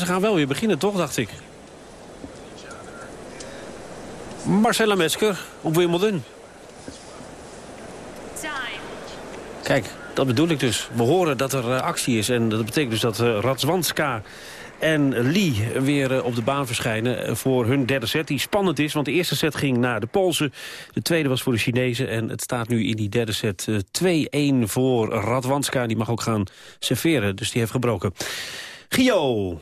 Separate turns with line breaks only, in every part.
Ze gaan wel weer beginnen, toch, dacht ik. Marcella Mesker op Wimbledon. Kijk, dat bedoel ik dus. We horen dat er eh, actie is en dat betekent dus dat uh, Radzwanska en Lee weer op de baan verschijnen voor hun derde set. Die spannend is, want de eerste set ging naar de Poolse. De tweede was voor de Chinezen en het staat nu in die derde set 2-1 voor Radwanska. Die mag ook gaan serveren, dus die heeft gebroken. Gio.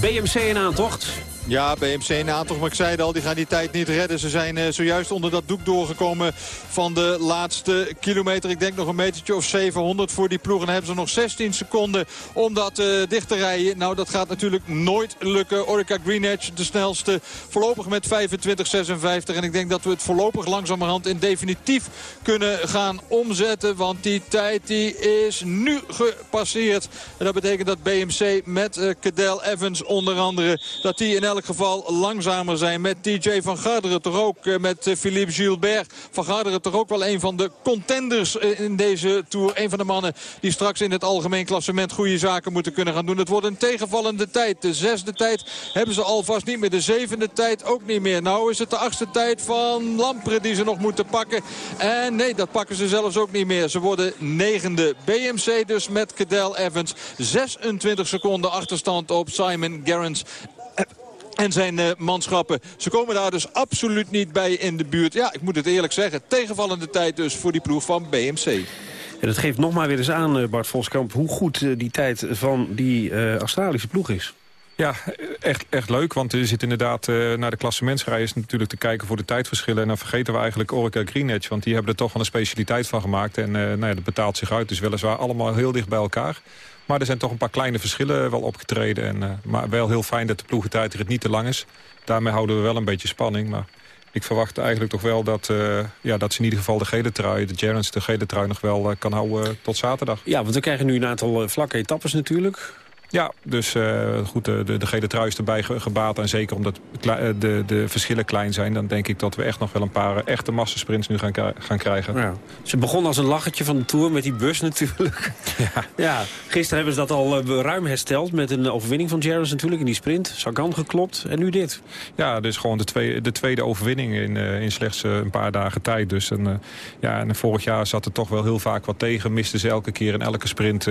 BMC in aantocht.
Ja, BMC in aantocht, maar ik zei al, die gaan die tijd niet redden. Ze zijn uh, zojuist onder dat doek doorgekomen van de laatste kilometer. Ik denk nog een metertje of 700 voor die ploeg. En dan hebben ze nog 16 seconden om dat uh, dicht te rijden. Nou, dat gaat natuurlijk nooit lukken. Orica Greenedge de snelste, voorlopig met 25-56. En ik denk dat we het voorlopig langzamerhand in definitief kunnen gaan omzetten. Want die tijd die is nu gepasseerd. En dat betekent dat BMC met uh, Cadel Evans onder andere... dat die in elk geval langzamer zijn. Met TJ van Garderen toch ook. Eh, met eh, Philippe Gilbert. Van Garderen toch ook wel een van de contenders eh, in deze Tour. Een van de mannen die straks in het algemeen klassement goede zaken moeten kunnen gaan doen. Het wordt een tegenvallende tijd. De zesde tijd hebben ze alvast niet meer. De zevende tijd ook niet meer. Nou is het de achtste tijd van Lampre die ze nog moeten pakken. En nee, dat pakken ze zelfs ook niet meer. Ze worden negende. BMC dus met Cadel Evans. 26 seconden achterstand op Simon Gerrans en zijn uh, manschappen. Ze komen daar dus absoluut niet bij in de buurt. Ja, ik moet het eerlijk zeggen. Tegenvallende tijd dus voor die ploeg van BMC.
En dat geeft nog maar weer eens aan, eh, Bart Voskamp... hoe goed uh, die tijd van die Australische ploeg is.
Ja, echt, echt leuk, want je zit inderdaad uh, naar de klassementsrijders natuurlijk te kijken voor de tijdverschillen. En dan vergeten we eigenlijk Orica Greenedge, want die hebben er toch wel een specialiteit van gemaakt. En uh, nou ja, dat betaalt zich uit, dus weliswaar allemaal heel dicht bij elkaar. Maar er zijn toch een paar kleine verschillen wel opgetreden. En, uh, maar wel heel fijn dat de ploegentijdrit niet te lang is. Daarmee houden we wel een beetje spanning. Maar ik verwacht eigenlijk toch wel dat, uh, ja, dat ze in ieder geval de gele trui... de Gerrans de gele trui nog wel uh, kan houden tot zaterdag.
Ja, want we krijgen nu een aantal vlakke etappes natuurlijk.
Ja, dus uh, goed, de, de, de gele trui is erbij gebaat. En zeker omdat de, de verschillen klein zijn... dan denk ik dat we echt nog wel een paar echte massasprints nu gaan, gaan krijgen. Ja.
Ze begon als een lachertje van de Tour met die bus natuurlijk. Ja. ja. Gisteren hebben ze dat al uh, ruim hersteld... met een overwinning van Jarvis natuurlijk in die sprint. Sagan geklopt en nu dit.
Ja, dus gewoon de, twee, de tweede overwinning in, uh, in slechts een paar dagen tijd. Dus en, ja, en vorig jaar zat er toch wel heel vaak wat tegen. Misten ze elke keer in elke sprint.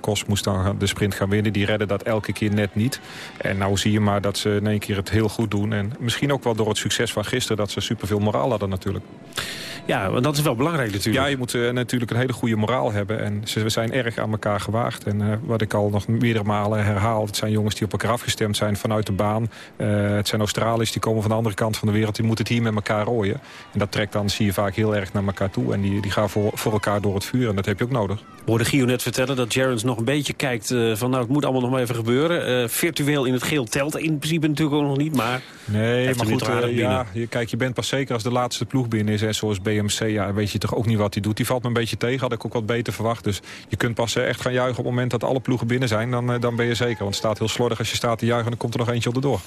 Kos moest dan de sprint gaan winnen die redden dat elke keer net niet. En nou zie je maar dat ze in één keer het heel goed doen. En misschien ook wel door het succes van gisteren... dat ze superveel moraal hadden natuurlijk.
Ja, want dat is wel belangrijk natuurlijk.
Ja, je moet uh, natuurlijk een hele goede moraal hebben. En ze zijn erg aan elkaar gewaagd. En uh, wat ik al nog meerdere malen herhaal... het zijn jongens die op elkaar afgestemd zijn vanuit de baan. Uh, het zijn Australiërs die komen van de andere kant van de wereld. Die moeten het hier met elkaar rooien. En dat trekt dan, zie je vaak, heel erg naar elkaar toe. En die, die gaan voor, voor elkaar door het vuur. En dat heb je ook nodig.
We hoorden Gio net vertellen dat Jarens nog een beetje kijkt... van nou, het moet allemaal nog maar even gebeuren. virtueel in het geel telt in principe natuurlijk ook nog niet. Maar
nee, maar goed, ja, je, kijk, je bent pas zeker als de laatste ploeg binnen is. En zoals BMC, ja, weet je toch ook niet wat hij doet. Die valt me een beetje tegen, had ik ook wat beter verwacht. Dus je kunt pas eh, echt gaan juichen op het moment dat alle ploegen binnen zijn. Dan, eh, dan ben je zeker, want het staat heel slordig als je staat te juichen... dan komt er nog eentje op de door.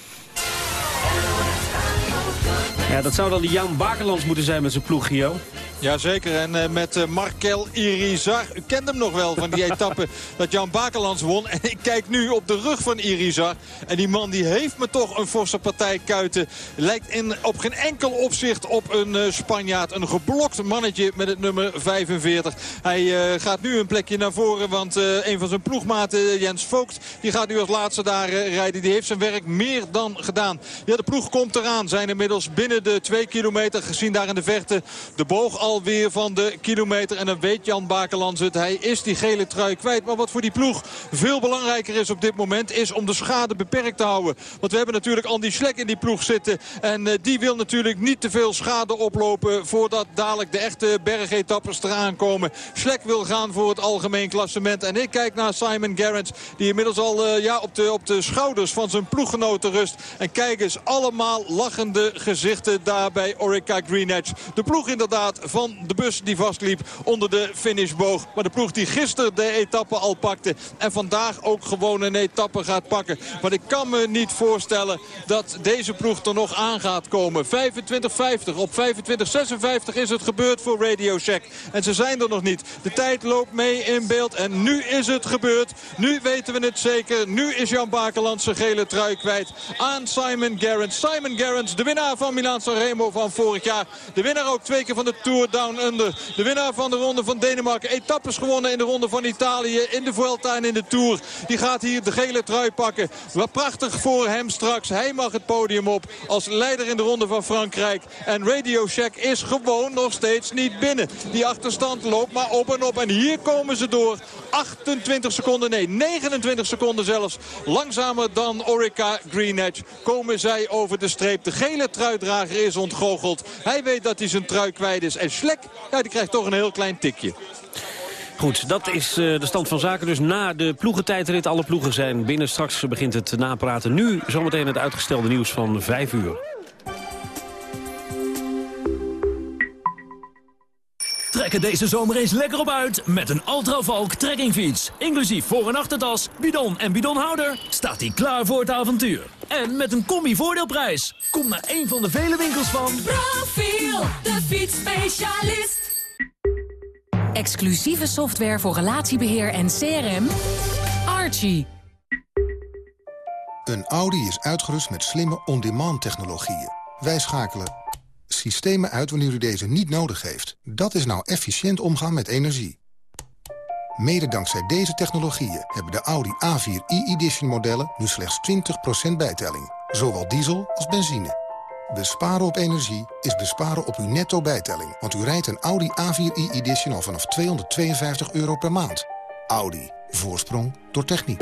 Ja, dat zou dan die Jan Bakerlands moeten zijn met zijn ploeg, Gio.
Jazeker, en uh, met uh, Markel Irizar. U kent hem nog wel van die etappe dat Jan Bakerlands won. En ik kijk nu op de rug van Irizar. En die man die heeft me toch een forse partij kuiten. Lijkt in, op geen enkel opzicht op een uh, Spanjaard. Een geblokt mannetje met het nummer 45. Hij gaat nu een plekje naar voren. Want een van zijn ploegmaten, Jens Vogt, die gaat nu als laatste daar rijden. Die heeft zijn werk meer dan gedaan. Ja, de ploeg komt eraan. Zijn inmiddels binnen de twee kilometer gezien daar in de verte de boog al alweer van de kilometer. En dan weet Jan Bakelands het. Hij is die gele trui kwijt. Maar wat voor die ploeg veel belangrijker is op dit moment... is om de schade beperkt te houden. Want we hebben natuurlijk Andy Schlek in die ploeg zitten. En uh, die wil natuurlijk niet te veel schade oplopen... voordat dadelijk de echte bergetappers eraan komen. Schlek wil gaan voor het algemeen klassement. En ik kijk naar Simon Gerrans... die inmiddels al uh, ja, op, de, op de schouders van zijn ploeggenoten rust. En kijk eens, allemaal lachende gezichten daar bij Orica Green Edge. De ploeg inderdaad van de bus die vastliep onder de finishboog. Maar de ploeg die gisteren de etappe al pakte. En vandaag ook gewoon een etappe gaat pakken. Maar ik kan me niet voorstellen dat deze ploeg er nog aan gaat komen. 25-50 op 25-56 is het gebeurd voor Radio Shack. En ze zijn er nog niet. De tijd loopt mee in beeld. En nu is het gebeurd. Nu weten we het zeker. Nu is Jan Bakeland zijn gele trui kwijt aan Simon Gerrans. Simon Gerrans, de winnaar van Milaan Sanremo van vorig jaar. De winnaar ook twee keer van de Tour Down Under. De winnaar van de ronde van Denemarken. Etappes gewonnen in de ronde van Italië. In de Vuelta en in de Tour. Die gaat hier de gele trui pakken. Wat prachtig voor hem straks. Hij mag het podium op als leider in de ronde van Frankrijk. En Radio Shack is gewoon nog steeds niet binnen. Die achterstand loopt maar op en op. En hier komen ze door. 28 seconden, nee 29 seconden zelfs. Langzamer dan Orica Green Edge komen zij over de streep. De gele truidrager is ontgoocheld. Hij weet dat hij zijn trui kwijt is. Schlek, ja, die krijgt toch een heel klein tikje.
Goed, dat is uh, de stand van zaken. Dus na de ploegentijdrit, alle ploegen zijn binnen. Straks begint het napraten. Nu zometeen het uitgestelde nieuws van 5 uur.
Trek er deze zomer eens lekker op uit met een Valk trekkingfiets. Inclusief voor- en achtertas, bidon en bidonhouder staat hij klaar voor het avontuur. En met een combi-voordeelprijs. Kom naar een van de vele winkels van...
Profiel, de fietsspecialist.
Exclusieve software voor relatiebeheer en CRM. Archie.
Een Audi is uitgerust met slimme on-demand technologieën. Wij schakelen systemen uit wanneer u deze niet nodig heeft. Dat is nou efficiënt omgaan met energie. Mede dankzij deze technologieën hebben de Audi A4 e-edition modellen nu slechts 20% bijtelling. Zowel diesel als benzine. Besparen op energie is besparen op uw netto bijtelling. Want u rijdt een Audi A4 e-edition al vanaf 252 euro per maand. Audi. Voorsprong door techniek.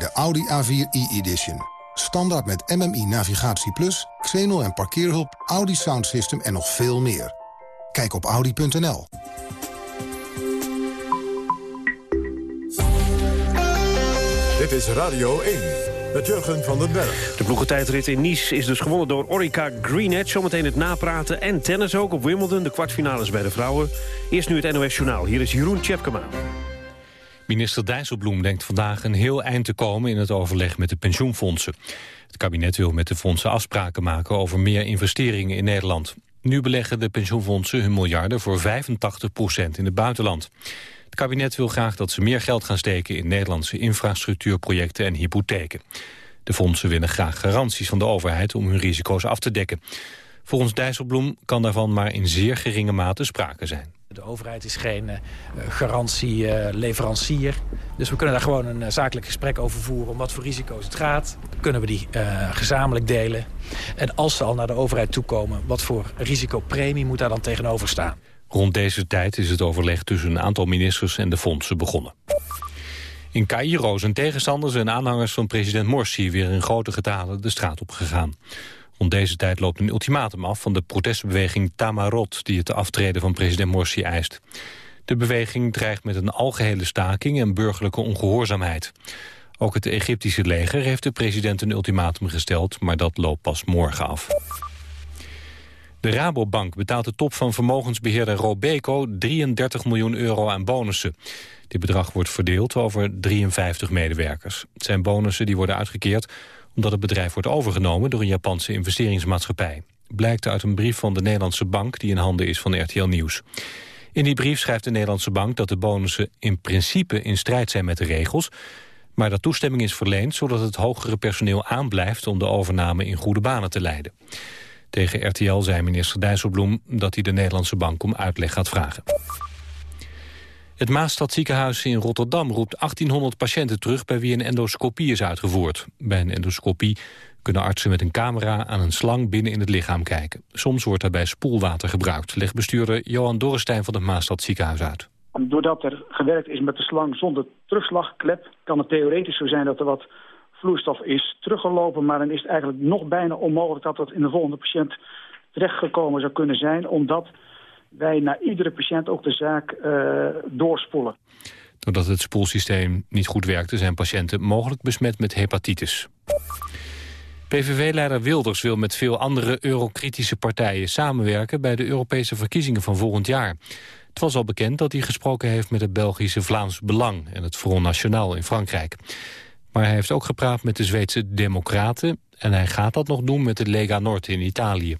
De Audi A4 e-edition. Standaard met MMI Navigatie Plus, Xenol en parkeerhulp, Audi Sound System en nog veel meer. Kijk op audi.nl.
Dit is Radio 1. Met Jurgen van den Berg.
De ploegentijdrit in Nice is dus gewonnen door Orica Greenedge. Zometeen het napraten en tennis ook op Wimbledon. De kwartfinales bij de vrouwen. Eerst nu het NOS Journaal. Hier is Jeroen Tjepkema.
Minister Dijsselbloem denkt vandaag een heel eind te komen in het overleg met de pensioenfondsen. Het kabinet wil met de fondsen afspraken maken over meer investeringen in Nederland. Nu beleggen de pensioenfondsen hun miljarden voor 85% in het buitenland. Het kabinet wil graag dat ze meer geld gaan steken in Nederlandse infrastructuurprojecten en hypotheken. De fondsen willen graag garanties van de overheid om hun risico's af te dekken. Volgens Dijsselbloem kan daarvan maar in zeer geringe mate sprake zijn.
De overheid is geen uh, garantieleverancier. dus we kunnen daar gewoon een uh, zakelijk gesprek over voeren... om wat voor risico's het gaat. Kunnen we die gezamenlijk delen. En als ze al naar de overheid toekomen... wat voor risicopremie moet daar dan tegenover staan?
Rond deze tijd is het overleg tussen een aantal ministers en de fondsen begonnen. In Cairo zijn tegenstanders en aanhangers van president Morsi... weer in grote getalen de straat op gegaan. Rond deze tijd loopt een ultimatum af van de protestbeweging Tamarot... die het aftreden van president Morsi eist. De beweging dreigt met een algehele staking en burgerlijke ongehoorzaamheid. Ook het Egyptische leger heeft de president een ultimatum gesteld... maar dat loopt pas morgen af. De Rabobank betaalt de top van vermogensbeheerder Robeco 33 miljoen euro aan bonussen. Dit bedrag wordt verdeeld over 53 medewerkers. Het zijn bonussen die worden uitgekeerd omdat het bedrijf wordt overgenomen door een Japanse investeringsmaatschappij. Blijkt uit een brief van de Nederlandse bank die in handen is van RTL Nieuws. In die brief schrijft de Nederlandse bank dat de bonussen in principe in strijd zijn met de regels, maar dat toestemming is verleend zodat het hogere personeel aanblijft om de overname in goede banen te leiden. Tegen RTL zei minister Dijsselbloem dat hij de Nederlandse bank om uitleg gaat vragen. Het Maastadziekenhuis in Rotterdam roept 1800 patiënten terug... bij wie een endoscopie is uitgevoerd. Bij een endoscopie kunnen artsen met een camera aan een slang binnen in het lichaam kijken. Soms wordt daarbij spoelwater gebruikt, legt bestuurder Johan Dorrestein van het Maastadziekenhuis uit.
Doordat er gewerkt is met de slang zonder terugslagklep... kan het theoretisch zo zijn dat er wat vloeistof is teruggelopen... maar dan is het eigenlijk nog bijna onmogelijk dat dat in de volgende patiënt terechtgekomen zou kunnen zijn... omdat wij naar iedere patiënt ook de zaak uh, doorspoelen.
Doordat het spoelsysteem niet goed werkte... zijn patiënten mogelijk besmet met hepatitis. PVV-leider Wilders wil met veel andere eurokritische partijen samenwerken... bij de Europese verkiezingen van volgend jaar. Het was al bekend dat hij gesproken heeft met het Belgische Vlaams Belang... en het Front National in Frankrijk. Maar hij heeft ook gepraat met de Zweedse Democraten... en hij gaat dat nog doen met de Lega Nord in Italië.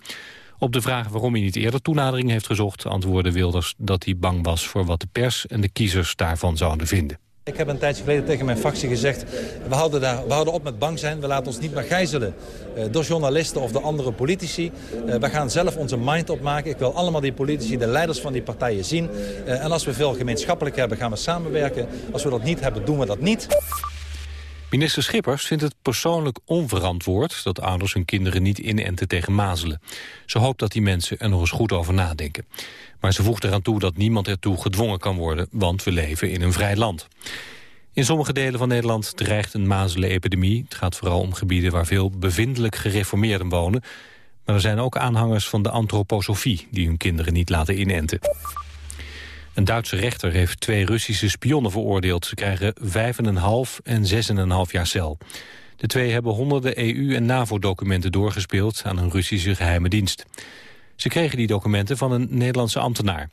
Op de vraag waarom hij niet eerder toenadering heeft gezocht... antwoordde Wilders dat hij bang was voor wat de pers en de kiezers daarvan zouden vinden.
Ik heb een tijdje geleden tegen mijn fractie gezegd... we houden, daar, we houden op met bang zijn, we laten ons niet meer gijzelen... Uh, door journalisten of door andere politici. Uh, we gaan zelf onze mind opmaken. Ik wil allemaal die politici, de leiders van die partijen zien. Uh, en als we veel gemeenschappelijk hebben, gaan we samenwerken. Als we dat niet hebben, doen we dat niet.
Minister Schippers vindt het persoonlijk onverantwoord... dat ouders hun kinderen niet inenten tegen mazelen. Ze hoopt dat die mensen er nog eens goed over nadenken. Maar ze voegt eraan toe dat niemand ertoe gedwongen kan worden... want we leven in een vrij land. In sommige delen van Nederland dreigt een mazelenepidemie. Het gaat vooral om gebieden waar veel bevindelijk gereformeerden wonen. Maar er zijn ook aanhangers van de antroposofie... die hun kinderen niet laten inenten. Een Duitse rechter heeft twee Russische spionnen veroordeeld. Ze krijgen 5,5 en 6,5 jaar cel. De twee hebben honderden EU- en NAVO-documenten doorgespeeld aan een Russische geheime dienst. Ze kregen die documenten van een Nederlandse ambtenaar.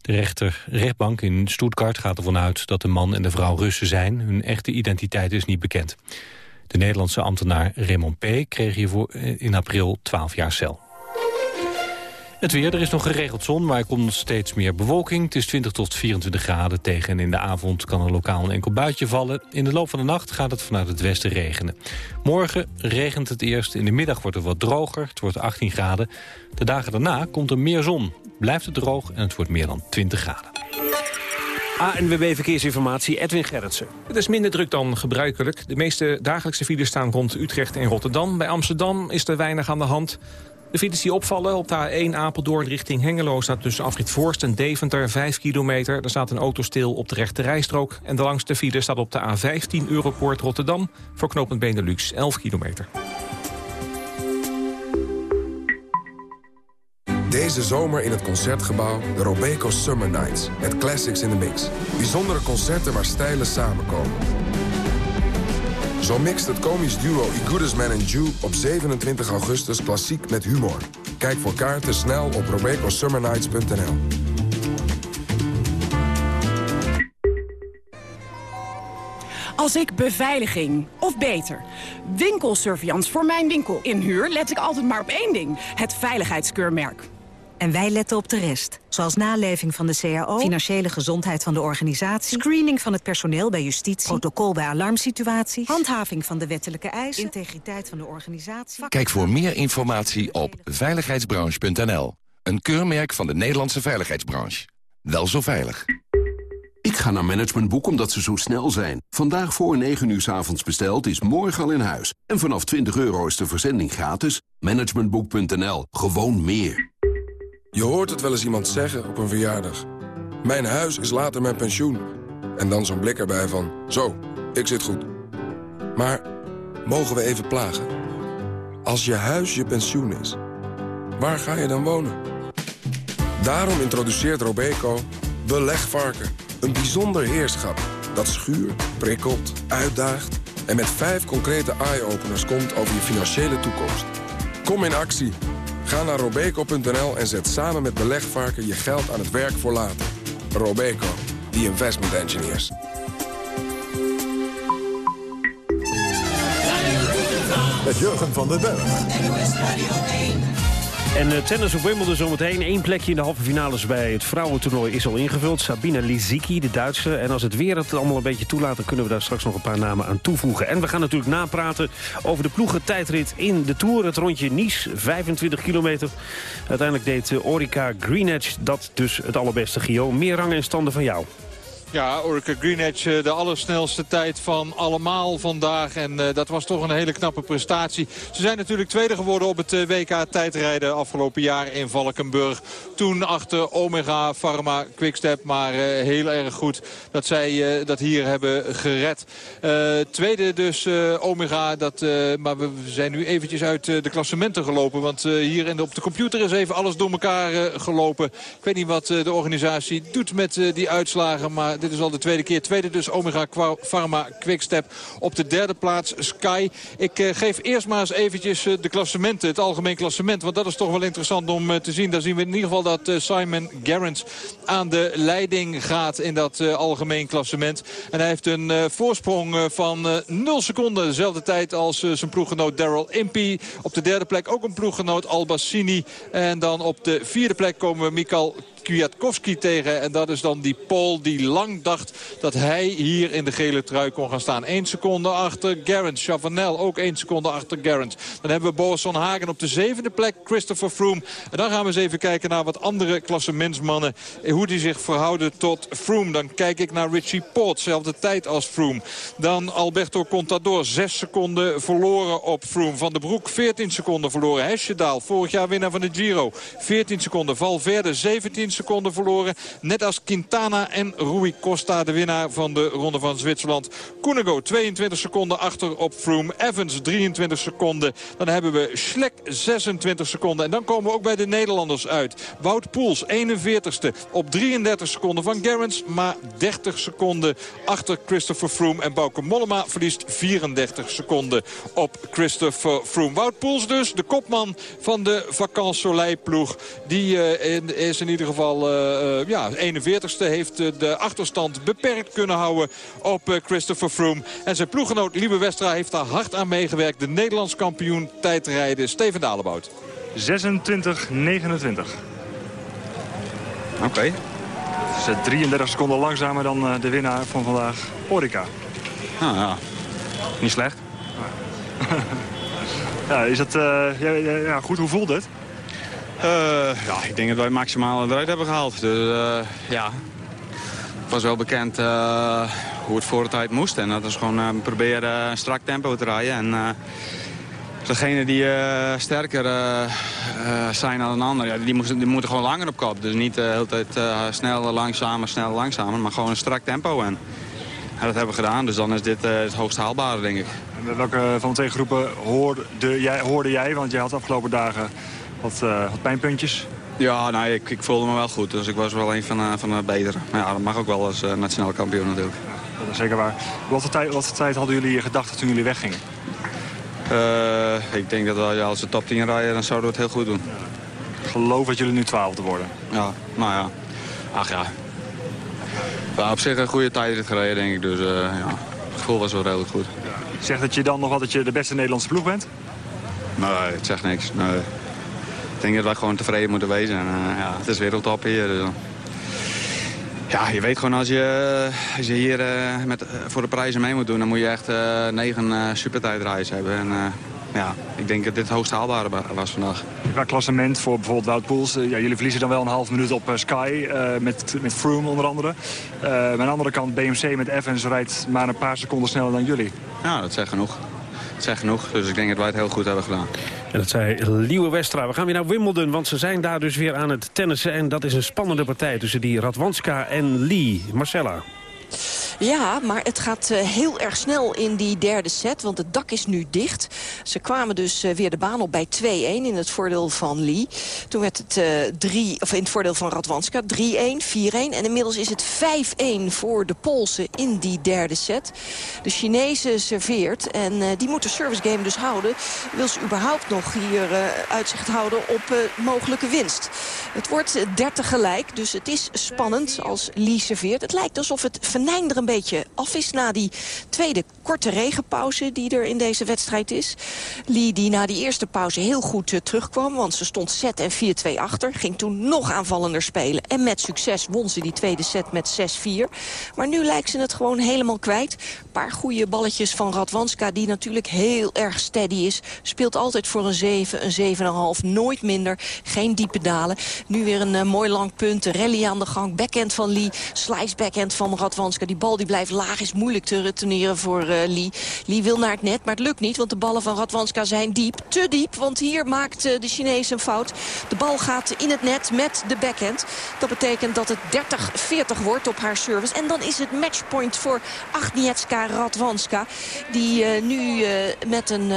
De rechter, rechtbank in Stuttgart gaat ervan uit dat de man en de vrouw Russen zijn. Hun echte identiteit is niet bekend. De Nederlandse ambtenaar Raymond P. kreeg hiervoor in april 12 jaar cel. Het weer, er is nog geregeld zon, maar er komt steeds meer bewolking. Het is 20 tot 24 graden tegen en in de avond kan er lokaal een enkel buitje vallen. In de loop van de nacht gaat het vanuit het westen regenen. Morgen regent het eerst, in de middag wordt het wat droger, het wordt 18 graden. De dagen daarna komt er meer zon, blijft het droog en het wordt meer dan 20 graden.
ANWB Verkeersinformatie, Edwin Gerritsen.
Het is minder druk dan gebruikelijk. De meeste dagelijkse files staan rond Utrecht en Rotterdam. Bij Amsterdam is er weinig aan de hand. De files die opvallen op de A1 Apeldoorn richting Hengelo... staat tussen Afrit Voorst en Deventer 5 kilometer. Er staat een auto stil op de rechte rijstrook. En de langste file staat op de A15 Europoort Rotterdam... voor knooppunt Benelux 11 kilometer.
Deze zomer in het Concertgebouw de Robeco Summer Nights. Met classics in the mix. Bijzondere concerten waar stijlen samenkomen. Zo mixt het komisch duo I Goodest Man and Jew op 27 augustus klassiek met humor. Kijk voor kaarten snel op robecosummernights.nl.
Als ik beveiliging, of beter, winkelsurveillance voor mijn winkel inhuur... let ik altijd maar op één ding, het veiligheidskeurmerk.
En wij letten op de rest. Zoals naleving van de CAO, financiële gezondheid van de organisatie... screening van het personeel bij justitie, protocol bij alarmsituaties... handhaving van de wettelijke eisen, integriteit van de organisatie...
Kijk voor meer informatie op veiligheidsbranche.nl. Een keurmerk van de Nederlandse veiligheidsbranche. Wel zo veilig.
Ik ga naar Managementboek omdat ze zo snel zijn. Vandaag voor 9 uur s avonds besteld is morgen al in huis. En vanaf 20 euro is de verzending gratis. Managementboek.nl. Gewoon meer.
Je hoort het wel eens iemand zeggen op een verjaardag. Mijn huis is later mijn pensioen. En dan zo'n blik erbij van, zo, ik zit goed. Maar mogen we even plagen? Als je huis je pensioen is, waar ga je dan wonen? Daarom introduceert Robeco Belegvarken. Een bijzonder heerschap dat schuurt, prikkelt, uitdaagt... en met vijf concrete eye-openers komt over je financiële toekomst. Kom in actie Ga naar robeco.nl en zet samen met belegvarken je geld aan het werk voor later. Robeco, the investment engineers.
Met Jurgen van den Berg.
En uh, tennis op Wimbledon zometeen. Eén plekje in de halve finales bij het vrouwentoernooi is al ingevuld. Sabine Lisicki, de Duitse. En als het weer het allemaal een beetje toelaat... dan kunnen we daar straks nog een paar namen aan toevoegen. En we gaan natuurlijk napraten over de ploegentijdrit in de Tour. Het rondje Nice, 25 kilometer. Uiteindelijk deed uh, Orica Greenedge dat dus het allerbeste. Gio, meer rangen en standen van jou.
Ja, Orica Greenedge de allersnelste tijd van allemaal vandaag. En uh, dat was toch een hele knappe prestatie. Ze zijn natuurlijk tweede geworden op het WK tijdrijden afgelopen jaar in Valkenburg. Toen achter Omega Pharma Quickstep. Maar heel erg goed dat zij dat hier hebben gered. tweede dus Omega. Dat, maar we zijn nu eventjes uit de klassementen gelopen. Want hier in op de computer is even alles door elkaar gelopen. Ik weet niet wat de organisatie doet met die uitslagen. Maar dit is al de tweede keer. Tweede dus Omega Pharma Quickstep. Op de derde plaats Sky. Ik uh, geef eerst maar eens eventjes uh, de klassementen. Het algemeen klassement. Want dat is toch wel interessant om uh, te zien. Daar zien we in ieder geval dat Simon Gerrans aan de leiding gaat in dat algemeen klassement. En hij heeft een voorsprong van 0 seconden. Dezelfde tijd als zijn ploeggenoot Daryl Impey. Op de derde plek ook een ploeggenoot Albassini. En dan op de vierde plek komen we Mikal Kwiatkowski tegen. En dat is dan die Paul die lang dacht dat hij hier in de gele trui kon gaan staan. 1 seconde achter Gerrans. Chavanel ook 1 seconde achter Gerrans. Dan hebben we Boas van Hagen op de zevende plek. Christopher Froome. En dan gaan we eens even kijken naar wat andere klassementsmannen. Hoe die zich verhouden tot Froome. Dan kijk ik naar Richie Port. Zelfde tijd als Froome. Dan Alberto Contador. 6 seconden verloren op Froome. Van de Broek 14 seconden verloren. Hesjedaal, vorig jaar winnaar van de Giro. 14 seconden. Valverde 17 seconden verloren. Net als Quintana en Rui Costa, de winnaar van de Ronde van Zwitserland. Koenego 22 seconden achter op Froome. Evans 23 seconden. Dan hebben we Schlek 26 seconden. En dan komen we ook bij de Nederlanders uit. Wout Poels 41ste op 33 seconden van Gerrans. Maar 30 seconden achter Christopher Froome. En Bauke Mollema verliest 34 seconden op Christopher Froome. Wout Poels dus, de kopman van de Vacances Soleil ploeg. Die uh, is in ieder geval uh, ja, 41ste. Heeft de achterstand beperkt kunnen houden op Christopher Froome. En zijn ploeggenoot Liebe Westra heeft daar hard aan meegewerkt. De Nederlands kampioen tijdrijden Steven Dalebout.
26-29. Oké.
Okay.
Dus 33 seconden langzamer dan de winnaar van vandaag, Orica.
Ah, ja, niet slecht.
ja, is dat uh, ja, ja, goed? Hoe voelt het?
Uh, ja, ik denk dat wij maximaal eruit hebben gehaald. Dus uh, ja, het was wel bekend uh, hoe het voor de tijd moest. En dat is gewoon proberen een strak tempo te rijden. En degenen die sterker zijn dan een ander, ja, die, moesten, die, moeten gewoon langer op kop. Dus niet de hele tijd snel, langzamer, snel, langzamer. Maar gewoon een strak tempo. En dat hebben we gedaan. Dus dan is dit het hoogst haalbare, denk ik.
En welke van de twee groepen hoorde jij, hoorde jij? Want jij had de afgelopen dagen wat, uh, wat pijnpuntjes?
Ja, nou, ik, ik, voelde me wel goed. Dus ik was wel een van, uh, van de betere. Maar ja, dat mag ook wel als uh, nationale kampioen natuurlijk.
Ja, dat is zeker waar. Wat voor, tijd, wat tijd hadden jullie gedacht toen jullie weggingen?
ik denk dat we, ja, als we top 10 rijden, dan zouden we het heel goed doen.
Ik geloof dat jullie nu 12 worden.
Ja, nou ja. Ach ja. op zich een goede tijd gereden, denk ik. Dus ja, het gevoel was wel redelijk goed.
Zegt dat je dan nog wel dat je de beste Nederlandse ploeg bent?
Nee, het zegt niks. Nee. Ik denk dat wij gewoon tevreden moeten wezen. En, uh, ja, het is wereldtop hier. Dus, ja, je weet gewoon als je, als je hier uh, met, uh, voor de prijzen mee moet doen... dan moet je echt negen supertijdreis hebben. En, ja, ik denk dat dit het hoogst haalbare was vandaag.
Qua klassement voor bijvoorbeeld Wout Poels. ja, jullie verliezen dan wel een half minuut op Sky met, met Froome onder andere. aan de andere kant BMC met Evans rijdt maar een paar seconden sneller dan jullie.
Ja, dat zegt genoeg. Dat zegt genoeg, dus ik denk dat wij het heel goed hebben gedaan.
En dat zei Liewe Westra. We gaan weer naar Wimbledon, want ze zijn daar dus weer aan het tennissen. En dat is een spannende partij tussen die Radwanska en Lee. Marcella.
Ja, maar het gaat uh, heel erg snel in die derde set, want het dak is nu dicht. Ze kwamen dus uh, weer de baan op bij 2-1 in het voordeel van Lee. Toen werd het uh, drie, of in het voordeel van Radwanska 3-1, 4-1. En inmiddels is het 5-1 voor de Poolse in die derde set. De Chinese serveert en die moet de service game dus houden. Wil ze überhaupt nog hier uitzicht houden op mogelijke winst. Het wordt 30 gelijk, dus het is spannend als Lee serveert. Het lijkt alsof het venijnder beetje af is na die tweede korte regenpauze die er in deze wedstrijd is. Lee die na die eerste pauze heel goed uh, terugkwam, want ze stond set en 4-2 achter. Ging toen nog aanvallender spelen en met succes won ze die tweede set met 6-4. Maar nu lijkt ze het gewoon helemaal kwijt. Een paar goede balletjes van Radwanska die natuurlijk heel erg steady is. Speelt altijd voor een 7, een 7,5, nooit minder. Geen diepe dalen. Nu weer een uh, mooi lang punt, rally aan de gang. Backhand van Lee, slice backhand van Radwanska. Die bal die blijft laag, is moeilijk te retourneren voor uh, Lee. Lee wil naar het net, maar het lukt niet, want de ballen van Radwanska zijn diep. Te diep, want hier maakt uh, de Chinees een fout. De bal gaat in het net met de backhand. Dat betekent dat het 30-40 wordt op haar service. En dan is het matchpoint voor Agnieszka Radwanska. Die uh, nu met een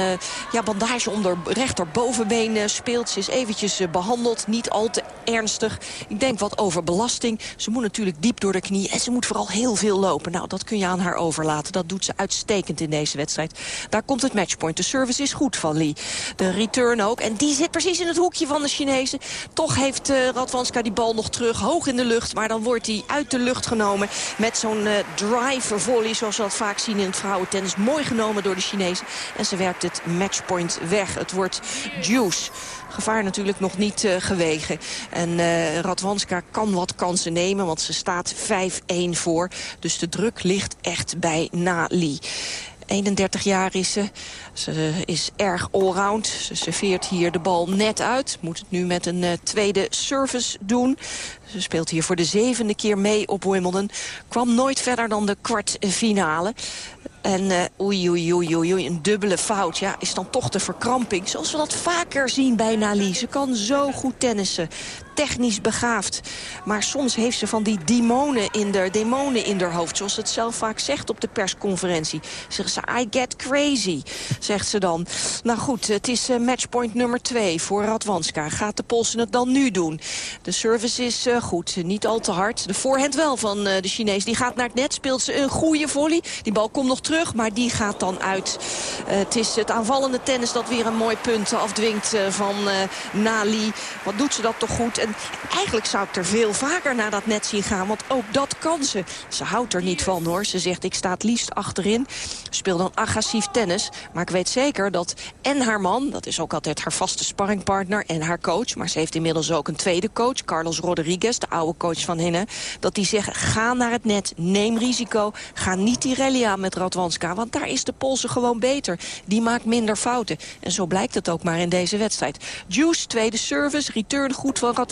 ja, bandage onder rechterbovenbeen speelt. Ze is eventjes behandeld, niet al te ernstig. Ik denk wat over belasting. Ze moet natuurlijk diep door de knie en ze moet vooral heel veel lopen. Nou, dat kun je aan haar overlaten. Dat doet ze uitstekend in deze wedstrijd. Daar komt het matchpoint. De service is goed van Lee. De return ook. En die zit precies in het hoekje van de Chinezen. Toch heeft Radwanska die bal nog terug, hoog in de lucht. Maar dan wordt hij uit de lucht genomen met zo'n uh, drive volley, zoals we dat vaak zien in het vrouwentennis. Mooi genomen door de Chinezen. En ze werkt het matchpoint weg. Het wordt juice. Gevaar natuurlijk nog niet uh, gewegen. En uh, Radwanska kan wat kansen nemen, want ze staat 5-1 voor. Dus de druk ligt echt bij Nali. 31 jaar is ze. Ze is erg allround. Ze serveert hier de bal net uit. Moet het nu met een uh, tweede service doen. Ze speelt hier voor de zevende keer mee op Wimbledon. Kwam nooit verder dan de kwartfinale. En uh, oei, oei, oei, oei, een dubbele fout. Ja, is dan toch de verkramping. Zoals we dat vaker zien bij Nali. Ze kan zo goed tennissen. Technisch begaafd. Maar soms heeft ze van die demonen in de, demonen in haar hoofd. Zoals ze het zelf vaak zegt op de persconferentie. Zegt ze, I get crazy, zegt ze dan. Nou goed, het is uh, matchpoint nummer twee voor Radwanska. Gaat de Polsen het dan nu doen? De service is uh, goed, niet al te hard. De voorhand wel van uh, de Chinees. Die gaat naar het net, speelt ze een goede volley. Die bal komt nog terug, maar die gaat dan uit. Het is het aanvallende tennis dat weer een mooi punt afdwingt van Nali. Wat doet ze dat toch goed? Eigenlijk zou ik er veel vaker naar dat net zien gaan, want ook dat kan ze. Ze houdt er niet van hoor. Ze zegt ik sta het liefst achterin. Speel dan agressief tennis. Maar ik weet zeker dat en haar man, dat is ook altijd haar vaste sparringpartner en haar coach. Maar ze heeft inmiddels ook een tweede coach, Carlos Rodriguez, de oude coach van Hinnen. Dat die zeggen ga naar het net, neem risico, ga niet die rally aan met Radwanska. Want daar is de Poolse gewoon beter. Die maakt minder fouten. En zo blijkt het ook maar in deze wedstrijd. Juice, tweede service, return goed van Radwanska.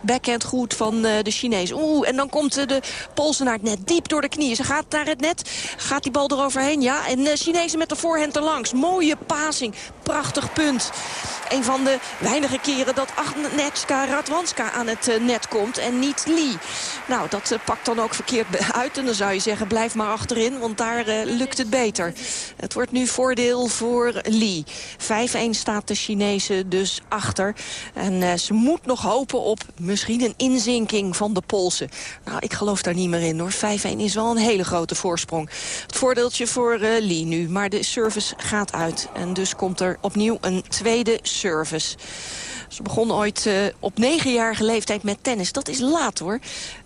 Backhand goed van uh, de Chinees. Oeh, en dan komt uh, de Poolse naar het net diep door de knieën. Ze gaat naar het net, gaat die bal eroverheen, ja. En de uh, Chinezen met de voorhand erlangs. Mooie passing, prachtig punt. Een van de weinige keren dat Agnieszka Radwanska aan het net komt en niet Lee. Nou, dat pakt dan ook verkeerd uit. En dan zou je zeggen, blijf maar achterin, want daar lukt het beter. Het wordt nu voordeel voor Lee. 5-1 staat de Chinese dus achter. En ze moet nog hopen op misschien een inzinking van de Polsen. Nou, ik geloof daar niet meer in hoor. 5-1 is wel een hele grote voorsprong. Het voordeeltje voor Lee nu, maar de service gaat uit. En dus komt er opnieuw een tweede service. Ze begon ooit uh, op negenjarige leeftijd met tennis. Dat is laat hoor.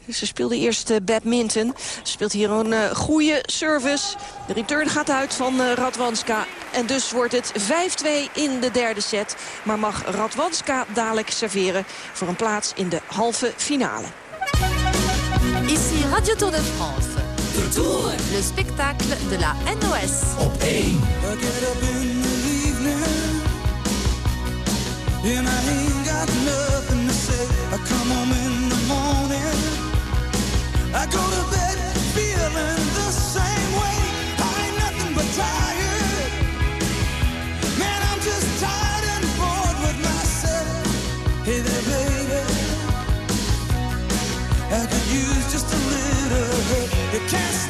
Ze speelde eerst uh, badminton. Ze speelt hier een uh, goede service. De return gaat uit van uh, Radwanska. En dus wordt het 5-2 in de derde set. Maar mag Radwanska dadelijk serveren voor een plaats in de halve finale.
Ici Radio Tour de France. De Tour. Le spectacle de la NOS.
Op 1. And I ain't got nothing to say. I come home in the morning. I go to bed feeling the same way. I ain't nothing but tired. Man, I'm just tired and bored with myself. Hey there, baby. I could use just a little help.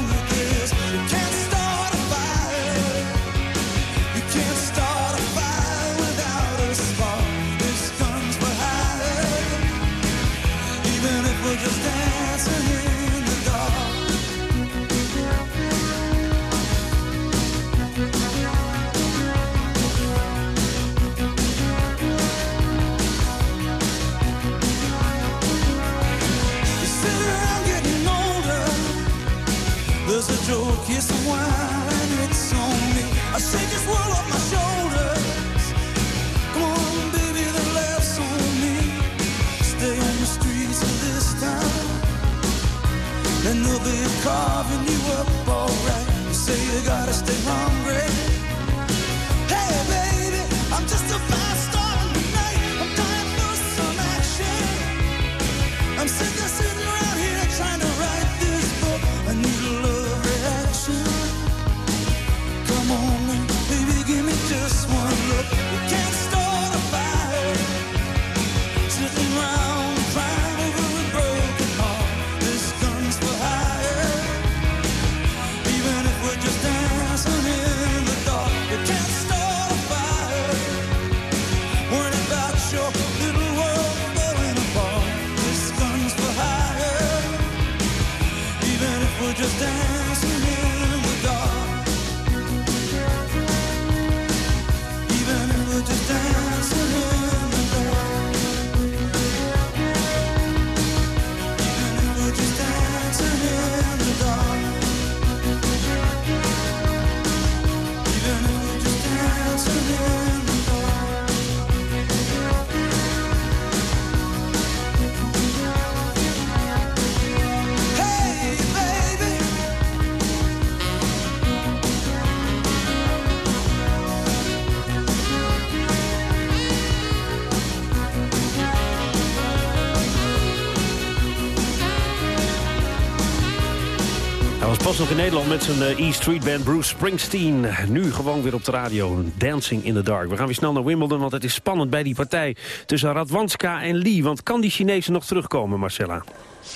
Was nog in Nederland met zijn eh, E Band Bruce Springsteen. Nu gewoon weer op de radio, Dancing in the Dark. We gaan weer snel naar Wimbledon, want het is spannend bij die partij... tussen Radwanska en Lee. Want kan die Chinezen nog terugkomen, Marcella?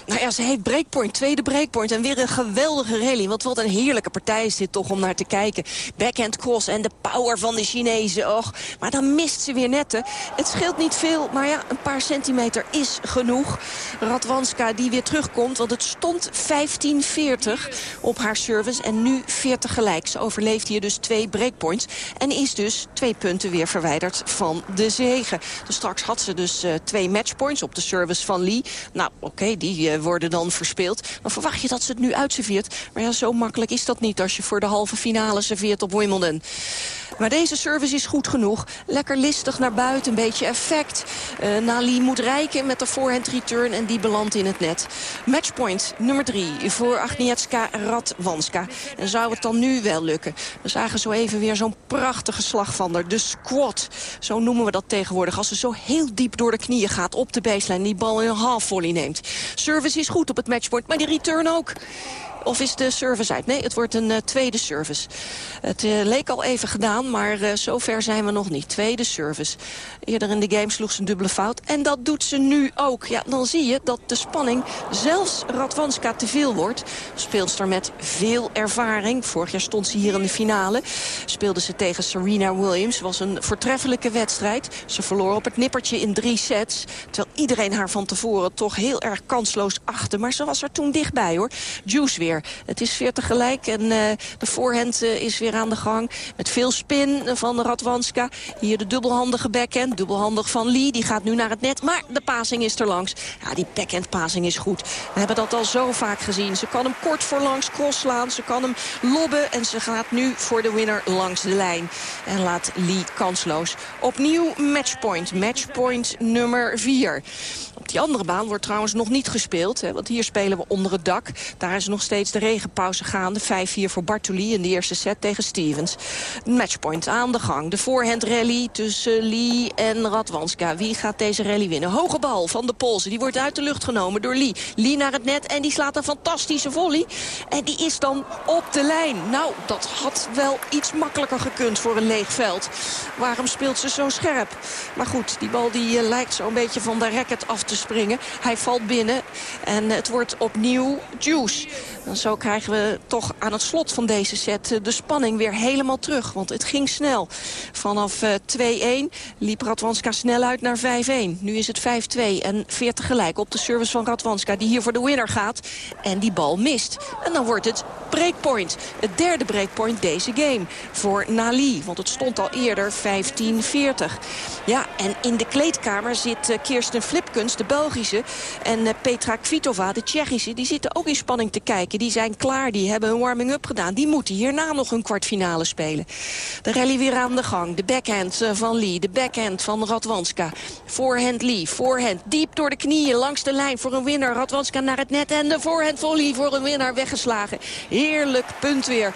Nou ja, ze heeft breakpoint, tweede breakpoint. En weer een geweldige rally. Want wat een heerlijke partij is dit toch om naar te kijken. Backhand cross en de power van de Chinezen. Och, maar dan mist ze weer netten. Het scheelt niet veel, maar ja, een paar centimeter is genoeg. Radwanska die weer terugkomt, want het stond 15-40 op haar service. En nu 40 gelijk. Ze overleeft hier dus twee breakpoints. En is dus twee punten weer verwijderd van de zegen. Dus straks had ze dus eh, twee matchpoints op de service van Lee. Nou, oké, die eh, worden dan verspeeld. Dan verwacht je dat ze het nu uitserveert. Maar ja, zo makkelijk is dat niet als je voor de halve finale serveert op Wimbledon. Maar deze service is goed genoeg. Lekker listig naar buiten, een beetje effect. Eh Nali moet rijken met de voorhand return en die belandt in het net. Matchpoint nummer drie voor Agnieszka Radwanska. En zou het dan nu wel lukken? We zagen zo even weer zo'n prachtige slag van haar. De squat, zo noemen we dat tegenwoordig. Als ze zo heel diep door de knieën gaat op de baseline... die bal in een half volley neemt. Service is goed op het matchpoint, maar die return ook. Of is de service uit? Nee, het wordt een uh, tweede service. Het uh, leek al even gedaan, maar uh, zover zijn we nog niet. Tweede service. Eerder in de game sloeg ze een dubbele fout. En dat doet ze nu ook. Ja, dan zie je dat de spanning zelfs Radwanska te veel wordt. Speelster met veel ervaring. Vorig jaar stond ze hier in de finale. Speelde ze tegen Serena Williams. was een voortreffelijke wedstrijd. Ze verloor op het nippertje in drie sets. Terwijl iedereen haar van tevoren toch heel erg kansloos achtte. Maar ze was er toen dichtbij hoor. Juice weer. Het is 40 gelijk en uh, de voorhand uh, is weer aan de gang. Met veel spin van Radwanska. Hier de dubbelhandige backhand. Dubbelhandig van Lee. Die gaat nu naar het net. Maar de passing is er langs. Ja, die backhand passing is goed. We hebben dat al zo vaak gezien. Ze kan hem kort voorlangs cross slaan. Ze kan hem lobben. En ze gaat nu voor de winner langs de lijn. En laat Lee kansloos. Opnieuw matchpoint. Matchpoint nummer 4. Op die andere baan wordt trouwens nog niet gespeeld. Hè, want hier spelen we onder het dak. Daar is nog steeds de regenpauze gaande. 5-4 voor Bartoli in de eerste set tegen Stevens. Matchpoint aan de gang. De voorhand rally tussen Lee en Radwanska. Wie gaat deze rally winnen? Hoge bal van de Polsen. Die wordt uit de lucht genomen door Lee. Lee naar het net en die slaat een fantastische volley. En die is dan op de lijn. Nou, dat had wel iets makkelijker gekund voor een leeg veld. Waarom speelt ze zo scherp? Maar goed, die bal die uh, lijkt zo'n beetje van de racket af te springen. Hij valt binnen en het wordt opnieuw juice. Zo krijgen we toch aan het slot van deze set uh, de spanning weer helemaal terug. Want het ging snel. Vanaf uh, 2-1 liep Radwanska snel uit naar 5-1. Nu is het 5-2 en 40 gelijk op de service van Radwanska... die hier voor de winner gaat en die bal mist. En dan wordt het breakpoint. Het derde breakpoint deze game voor Nali. Want het stond al eerder 15-40. Ja, en in de kleedkamer zit uh, Kirsten Flipkens, de Belgische... en Petra Kvitova, de Tsjechische. Die zitten ook in spanning te kijken. Die zijn klaar, die hebben hun warming-up gedaan. Die moeten hierna nog een kwartfinale spelen. De rally weer aan de gang. De backhand uh, van Lee, de backhand van Radwanska. Voorhand Lee, voorhand diep door de knieën langs de lijn voor een winnaar. Radwanska naar het net en de voorhand volley voor een winnaar weggeslagen. Heerlijk punt weer.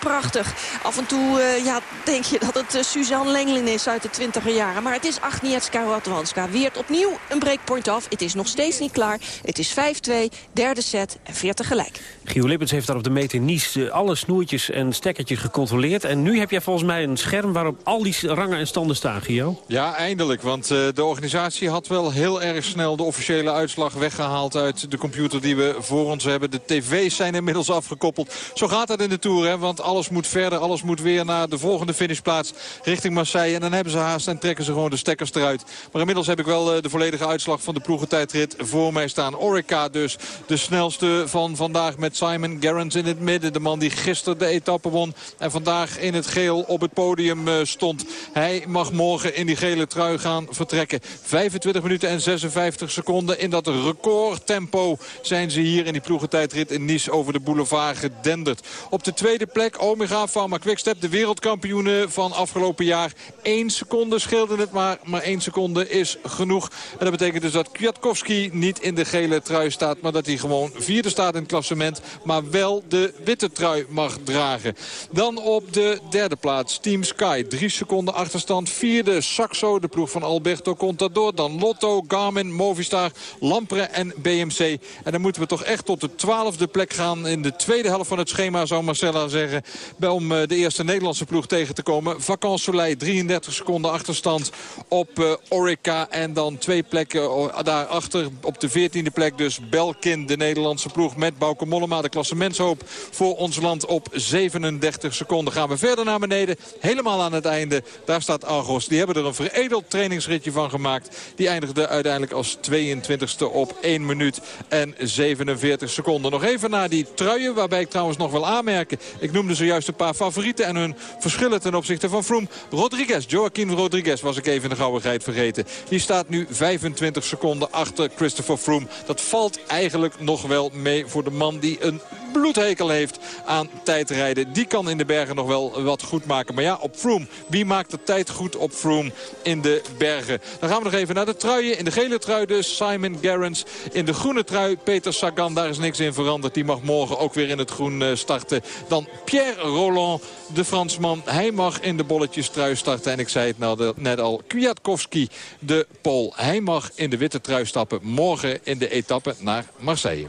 Prachtig. Af en toe uh, ja, denk je dat het uh, Suzanne Lenglin is uit de twintiger jaren. Maar het is Agnieszka Radwanska. Weert opnieuw een breakpoint af. Het is nog steeds niet klaar. Het is 5-2, derde set en 40 gelijk.
Gio Lippens heeft daar op de meter Nice alle snoertjes en stekkertjes gecontroleerd. En nu heb jij volgens mij een scherm waarop al die rangen en standen staan, Gio.
Ja, eindelijk. Want uh, de organisatie had wel heel erg snel de officiële uitslag weggehaald uit de computer die we voor ons hebben. De tv's zijn inmiddels afgekoppeld. Zo gaat het in de Tour, hè, want alles moet verder. Alles moet weer naar de volgende finishplaats richting Marseille. En dan hebben ze haast en trekken ze gewoon de stekkers eruit. Maar inmiddels heb ik wel uh, de volledige uitslag van de ploegentijdrit voor mij staan. Orica dus, de snelste van vandaag met Simon Gerrans in het midden. De man die gisteren de etappe won en vandaag in het geel op het podium uh, stond. Hij mag morgen in die gele trui gaan vertrekken. 25 minuten en 56 seconden. In dat recordtempo zijn ze hier in die ploegentijdrit in Nice over de boulevard gedenderd. Op de tweede plek Omega Pharma Quickstep, de wereldkampioenen van afgelopen jaar. 1 seconde scheelde het maar, maar 1 seconde is genoeg. En dat betekent dus dat Kwiatkowski niet in de gele trui staat, maar dat hij gewoon vierde staat in het klassement, maar wel de witte trui mag dragen. Dan op de derde plaats Team Sky, 3 seconden achterstand. Vierde Saxo, de ploeg van Alberto Contador. Dan Lotto, Garmin, Movistar, Lampre en BMC. En dan moeten we toch echt tot de twaalfde plek gaan in de tweede helft van het schema, zou Marcella zeggen. Om de eerste Nederlandse ploeg tegen te komen. Vakant Soleil, 33 seconden achterstand op uh, Orica. En dan twee plekken daarachter op de 14e plek. Dus Belkin, de Nederlandse ploeg met Bauke Mollema. De klassementshoop voor ons land op 37 seconden. Gaan we verder naar beneden. Helemaal aan het einde. Daar staat Argos. Die hebben er een veredeld trainingsritje van gemaakt. Die eindigde uiteindelijk als 22e op 1 minuut en 47 seconden. Nog even naar die truien. Waarbij ik trouwens nog wil aanmerken. Ik noemde zojuist een paar favorieten en hun verschillen ten opzichte van Froome. Rodriguez, Joaquin Rodriguez was ik even in de gauwigheid vergeten. Die staat nu 25 seconden achter Christopher Froome. Dat valt eigenlijk nog wel mee voor de man die een bloedhekel heeft aan tijdrijden. Die kan in de bergen nog wel wat goed maken. Maar ja, op Froome. Wie maakt de tijd goed op Froome in de bergen? Dan gaan we nog even naar de truien. In de gele trui dus Simon Gerrans. In de groene trui Peter Sagan. Daar is niks in veranderd. Die mag morgen ook weer in het groen starten. Dan Pierre Roland, de Fransman. Hij mag in de bolletjes trui starten. En ik zei het net al. Kwiatkowski, de Pool. Hij mag in de witte trui stappen. Morgen in de etappe naar Marseille.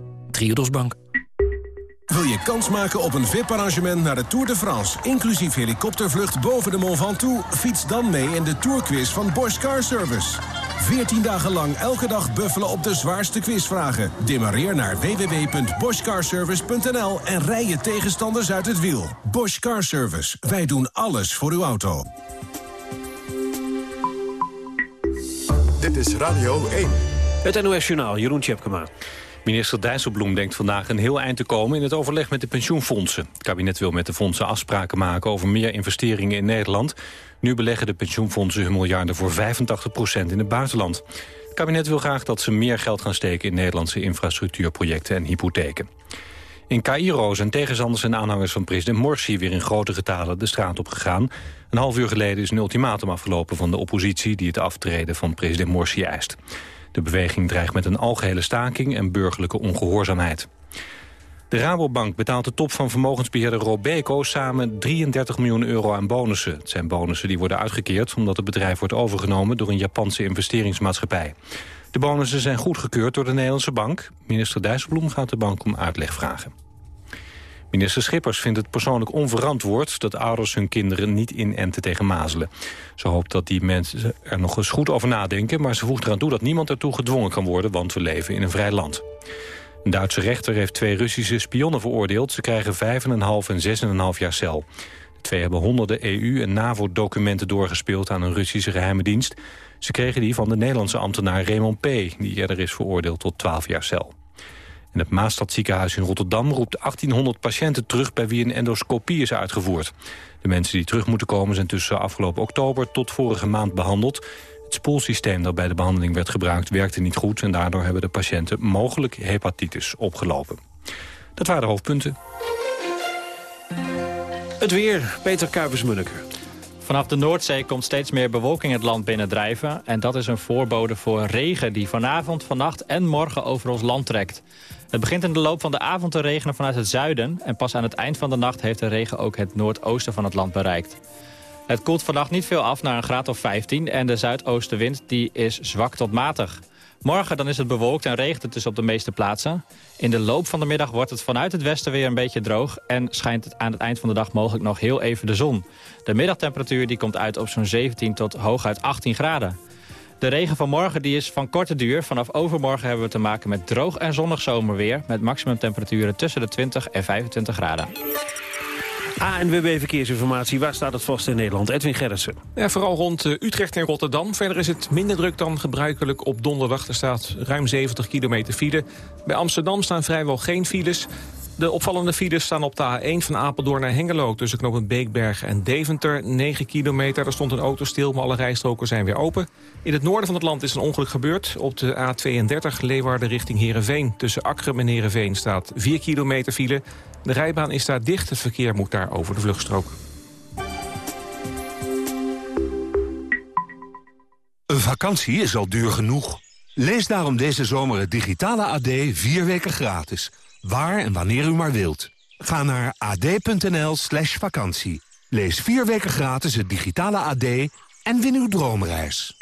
Triodos Bank.
Wil je kans maken op een VIP-arrangement naar de Tour de France... inclusief helikoptervlucht boven de Mont Ventoux? Fiets dan mee in de Tourquiz van Bosch Car Service. 14 dagen lang elke dag buffelen op de zwaarste quizvragen. Demareer naar www.boschcarservice.nl en rij je tegenstanders uit het wiel. Bosch Car Service. Wij doen alles voor uw auto.
Dit is Radio 1.
Het NOS Journaal, Jeroen Tjepkema.
Minister Dijsselbloem denkt vandaag een heel eind te komen in het overleg met de pensioenfondsen. Het kabinet wil met de fondsen afspraken maken over meer investeringen in Nederland. Nu beleggen de pensioenfondsen hun miljarden voor 85% in het buitenland. Het kabinet wil graag dat ze meer geld gaan steken in Nederlandse infrastructuurprojecten en hypotheken. In Cairo zijn tegenstanders en aanhangers van president Morsi weer in grote getalen de straat op gegaan. Een half uur geleden is een ultimatum afgelopen van de oppositie die het aftreden van president Morsi eist. De beweging dreigt met een algehele staking en burgerlijke ongehoorzaamheid. De Rabobank betaalt de top van vermogensbeheerder Robeco samen 33 miljoen euro aan bonussen. Het zijn bonussen die worden uitgekeerd omdat het bedrijf wordt overgenomen door een Japanse investeringsmaatschappij. De bonussen zijn goedgekeurd door de Nederlandse bank. Minister Dijsselbloem gaat de bank om uitleg vragen. Minister Schippers vindt het persoonlijk onverantwoord... dat ouders hun kinderen niet inenten tegen mazelen. Ze hoopt dat die mensen er nog eens goed over nadenken... maar ze voegt eraan toe dat niemand ertoe gedwongen kan worden... want we leven in een vrij land. Een Duitse rechter heeft twee Russische spionnen veroordeeld. Ze krijgen 5,5 en 6,5 jaar cel. De twee hebben honderden EU- en NAVO-documenten doorgespeeld... aan een Russische geheime dienst. Ze kregen die van de Nederlandse ambtenaar Raymond P. die eerder is veroordeeld tot 12 jaar cel. En het Maastadziekenhuis in Rotterdam roept 1800 patiënten terug... bij wie een endoscopie is uitgevoerd. De mensen die terug moeten komen zijn tussen afgelopen oktober tot vorige maand behandeld. Het spoelsysteem dat bij de behandeling werd gebruikt werkte niet goed... en daardoor hebben de patiënten mogelijk hepatitis opgelopen. Dat waren de hoofdpunten.
Het weer, Peter Kuipers-Munneke.
Vanaf de Noordzee komt steeds meer bewolking het land binnendrijven. En dat is een voorbode voor regen die vanavond, vannacht en morgen over ons land trekt. Het begint in de loop van de avond te regenen vanuit het zuiden... en pas aan het eind van de nacht heeft de regen ook het noordoosten van het land bereikt. Het koelt vannacht niet veel af naar een graad of 15... en de zuidoostenwind die is zwak tot matig. Morgen dan is het bewolkt en regent het dus op de meeste plaatsen. In de loop van de middag wordt het vanuit het westen weer een beetje droog... en schijnt het aan het eind van de dag mogelijk nog heel even de zon. De middagtemperatuur die komt uit op zo'n 17 tot hooguit 18 graden. De regen van morgen die is van korte duur. Vanaf overmorgen hebben we te maken met droog en zonnig zomerweer... met maximumtemperaturen tussen de 20 en 25 graden.
ANWB Verkeersinformatie, waar staat het vast in Nederland? Edwin Gerritsen.
Ja, vooral rond uh, Utrecht en Rotterdam. Verder is het minder druk dan gebruikelijk op donderdag. Er staat ruim 70 kilometer file. Bij Amsterdam staan vrijwel geen files. De opvallende files staan op de A1 van Apeldoorn naar Hengelo... tussen knooppunt Beekberg en Deventer, 9 kilometer. Er stond een auto stil, maar alle rijstroken zijn weer open. In het noorden van het land is een ongeluk gebeurd. Op de A32 Leeuwarden richting Heerenveen. Tussen Akkeren en Heerenveen staat 4 kilometer file. De rijbaan is daar dicht, het verkeer moet daar over de vluchtstrook.
Een vakantie is al duur genoeg. Lees daarom deze zomer het digitale AD vier weken gratis. Waar en wanneer u maar wilt. Ga naar ad.nl slash vakantie. Lees vier weken gratis het digitale AD en win uw droomreis.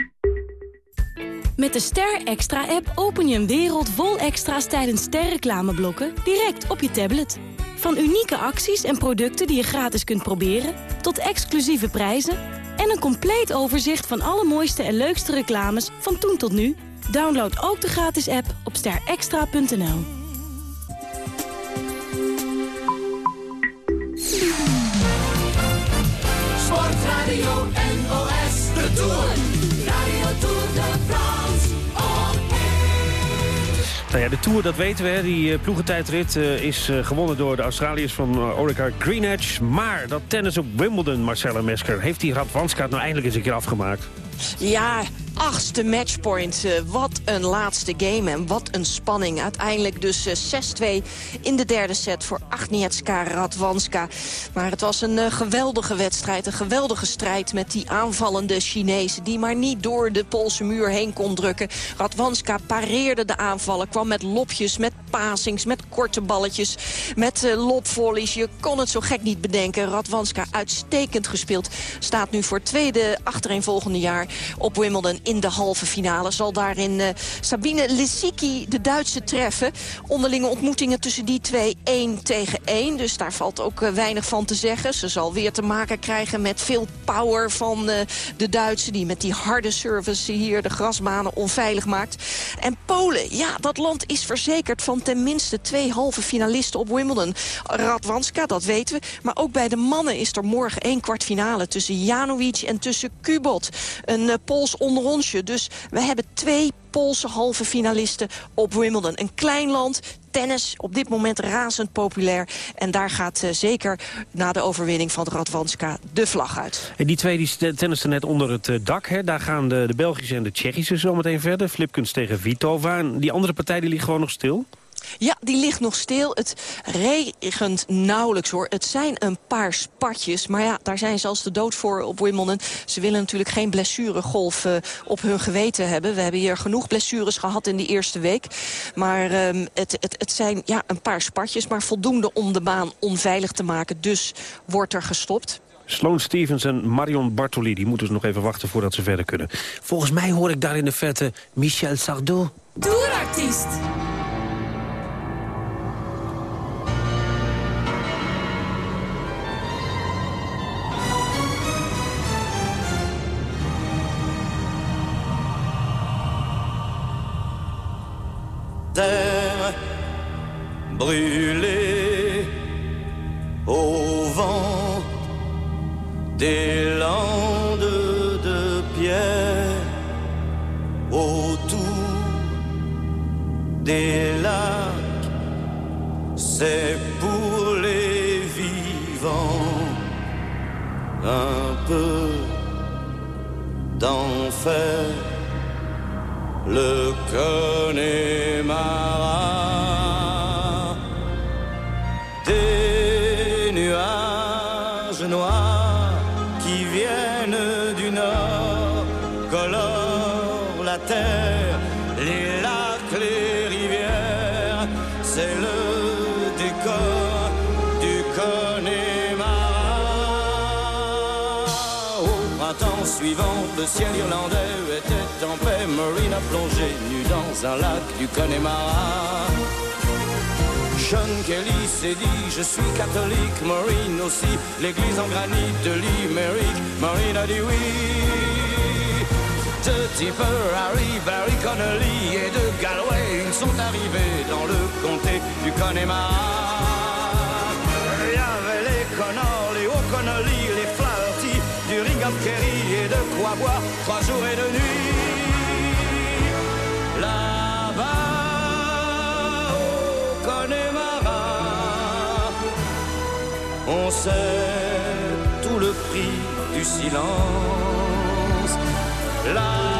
Met de Ster Extra-app open je een wereld vol extra's tijdens sterreclameblokken direct op je tablet. Van unieke acties en producten die je gratis kunt proberen... tot exclusieve prijzen en een compleet overzicht van alle mooiste en leukste reclames van toen tot nu. Download ook de gratis app op sterextra.nl.
Sportradio NOS, de Tour. Radio Tour de France,
Nou ja, de Tour, dat weten we. Hè. Die uh, ploegentijdrit uh, is uh, gewonnen door de Australiërs van uh, Orica Greenedge. Maar dat tennis op Wimbledon, Marcella Mesker... heeft die Radwanska nou eindelijk eens een keer afgemaakt?
Ja, achtste matchpoint. Uh, wat een laatste game en wat een spanning. Uiteindelijk dus uh, 6-2 in de derde set voor Agnieszka Radwanska. Maar het was een uh, geweldige wedstrijd. Een geweldige strijd met die aanvallende Chinezen... die maar niet door de Poolse muur heen kon drukken. Radwanska pareerde de aanvallen. Kwam met lopjes, met pasings, met korte balletjes... met lopvolleys. Je kon het zo gek niet bedenken. Radwanska uitstekend gespeeld. Staat nu voor tweede achtereenvolgende jaar op Wimbledon in de halve finale. Zal daarin uh, Sabine Lisicki de Duitse treffen. Onderlinge ontmoetingen tussen die twee 1 tegen 1. Dus daar valt ook uh, weinig van te zeggen. Ze zal weer te maken krijgen met veel power van uh, de Duitse... die met die harde service hier de grasbanen onveilig maakt. En Polen, ja, dat land is verzekerd van tenminste twee halve finalisten op Wimbledon. Radwanska, dat weten we. Maar ook bij de mannen is er morgen één kwartfinale... tussen Janovic en tussen Kubot. Een Pools onder Dus we hebben twee Poolse halve finalisten op Wimbledon. Een klein land, tennis op dit moment razend populair. En daar gaat uh, zeker na de overwinning van Radwanska de vlag uit.
En die twee die tennisten net onder het uh, dak. Hè? Daar gaan de, de Belgische en de Tsjechische zometeen verder. Flipkens tegen Vitova. En die andere partij die ligt gewoon nog stil?
Ja, die ligt nog stil. Het regent nauwelijks hoor. Het zijn een paar spatjes. Maar ja, daar zijn ze als de dood voor op Wimbledon. Ze willen natuurlijk geen blessuregolf uh, op hun geweten hebben. We hebben hier genoeg blessures gehad in die eerste week. Maar um, het, het, het zijn ja, een paar spatjes. Maar voldoende om de baan onveilig te maken. Dus wordt er gestopt.
Sloane Stevens en Marion Bartoli die moeten dus nog even wachten voordat ze verder kunnen. Volgens mij hoor ik daar in de vette Michel Sardou.
Tourartiest.
Brûlée au vent des landes de pierre autour des lacs c'est pour les vivants un peu d'enfer le. Le ciel irlandais était en paix, Marine a plongé nu dans un lac du Connemara. John Kelly s'est dit, je suis catholique, Maureen aussi, l'église en granit de Limerick, Maureen a dit oui. De Tipper, Harry, Barry Connolly et de Galway, ils sont arrivés dans le comté du Connemara. Il y avait les Connors, les O'Connolly, les Flaherty, du Ring of Kerry de quoi boire trois jours et deux nuits. Là-bas, au Connemara, on sait tout le prix du silence. Là-bas,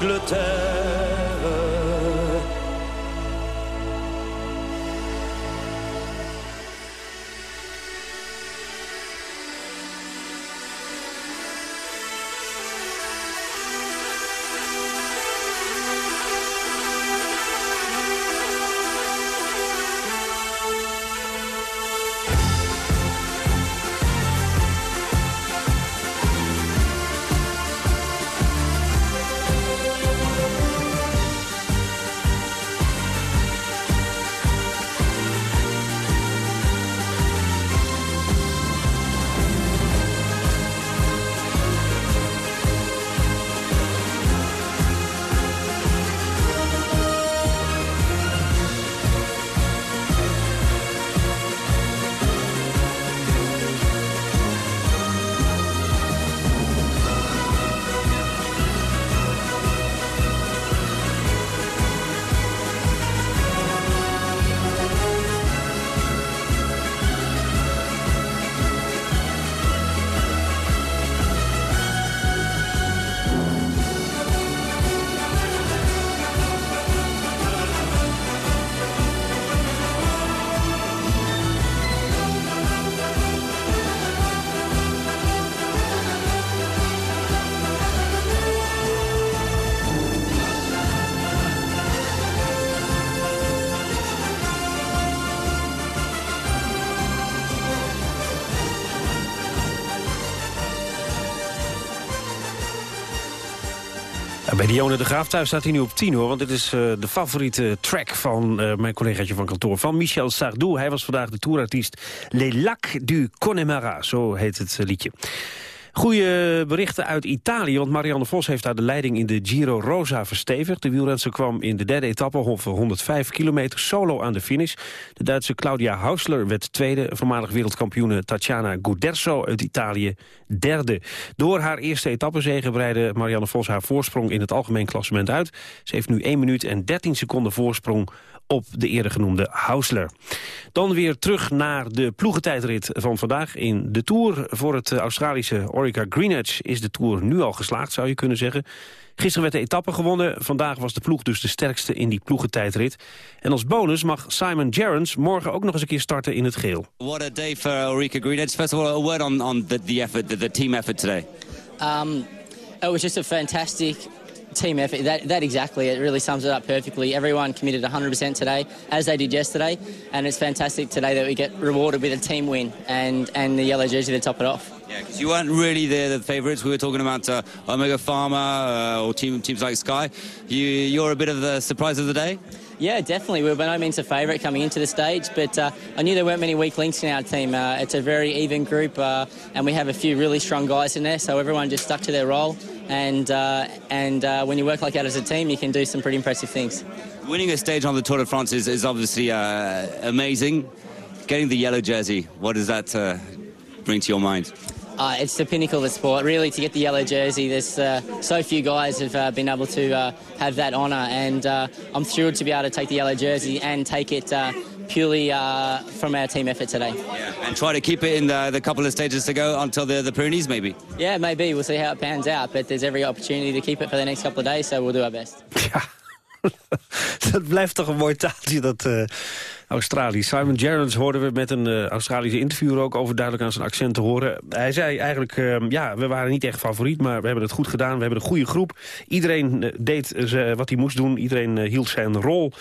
l'Angleterre.
Bij Dionne de Graaf thuis staat hij nu op 10 hoor. Want dit is uh, de favoriete track van uh, mijn collegaatje van kantoor. Van Michel Sardou. Hij was vandaag de tourartiest Les Lacs du Connemara. Zo heet het uh, liedje. Goede berichten uit Italië, want Marianne Vos heeft daar de leiding in de Giro Rosa verstevigd. De wielrenster kwam in de derde etappe op 105 kilometer solo aan de finish. De Duitse Claudia Hausler werd tweede, voormalig wereldkampioene Tatjana Guderzo uit Italië derde. Door haar eerste etappezege breidde Marianne Vos haar voorsprong in het algemeen klassement uit. Ze heeft nu 1 minuut en 13 seconden voorsprong op de eerder genoemde Hausler. Dan weer terug naar de ploegentijdrit van vandaag in de Tour. Voor het Australische Orica Greenwich is de Tour nu al geslaagd, zou je kunnen zeggen. Gisteren werd de etappe gewonnen. Vandaag was de ploeg dus de sterkste in die ploegentijdrit. En als bonus mag Simon Gerrans morgen ook nog eens een keer starten in het geel.
What a day for Ulrika Greenwich. First of all, a word on, on the, the effort, the, the team effort today.
Um, it was just a fantastic team effort. That, that exactly, it really sums it up perfectly. Everyone committed 100% today, as they did yesterday, and it's fantastic today that we get rewarded with a team win and, and the yellow jersey to top it off.
Yeah, because you weren't really the, the favourites. We were talking about uh, Omega Pharma uh, or team, teams like Sky. You, you're a bit of the surprise of the day?
Yeah, definitely. We were by no means a favourite coming into the stage, but uh, I knew there weren't many weak links in our team. Uh, it's a very even group, uh, and we have a few really strong guys in there, so everyone just stuck to their role. And, uh, and uh, when you work like that as a team, you can do some pretty impressive things.
Winning a stage on the Tour de France is, is obviously uh, amazing. Getting the yellow jersey, what does that bring to your mind?
Uh, it's the pinnacle of the sport. Really, to get the yellow jersey, there's uh, so few guys have uh, been able to uh, have that honour, and uh, I'm thrilled to be able to take the yellow jersey and take it uh, purely from our team effort today.
Yeah, and try to keep it in the, the couple of stages to go until the, the Pyrenees, maybe.
Yeah, maybe. We'll see how it pans out, but there's every opportunity to keep it for the next couple of days, so we'll do our best.
dat blijft toch een mooi taaltje, dat uh, Australië. Simon Gerrans hoorden we met een uh, Australische interviewer ook overduidelijk aan zijn accent te horen. Hij zei eigenlijk, uh, ja, we waren niet echt favoriet, maar we hebben het goed gedaan. We hebben een goede groep. Iedereen deed wat hij moest doen. Iedereen hield zijn rol.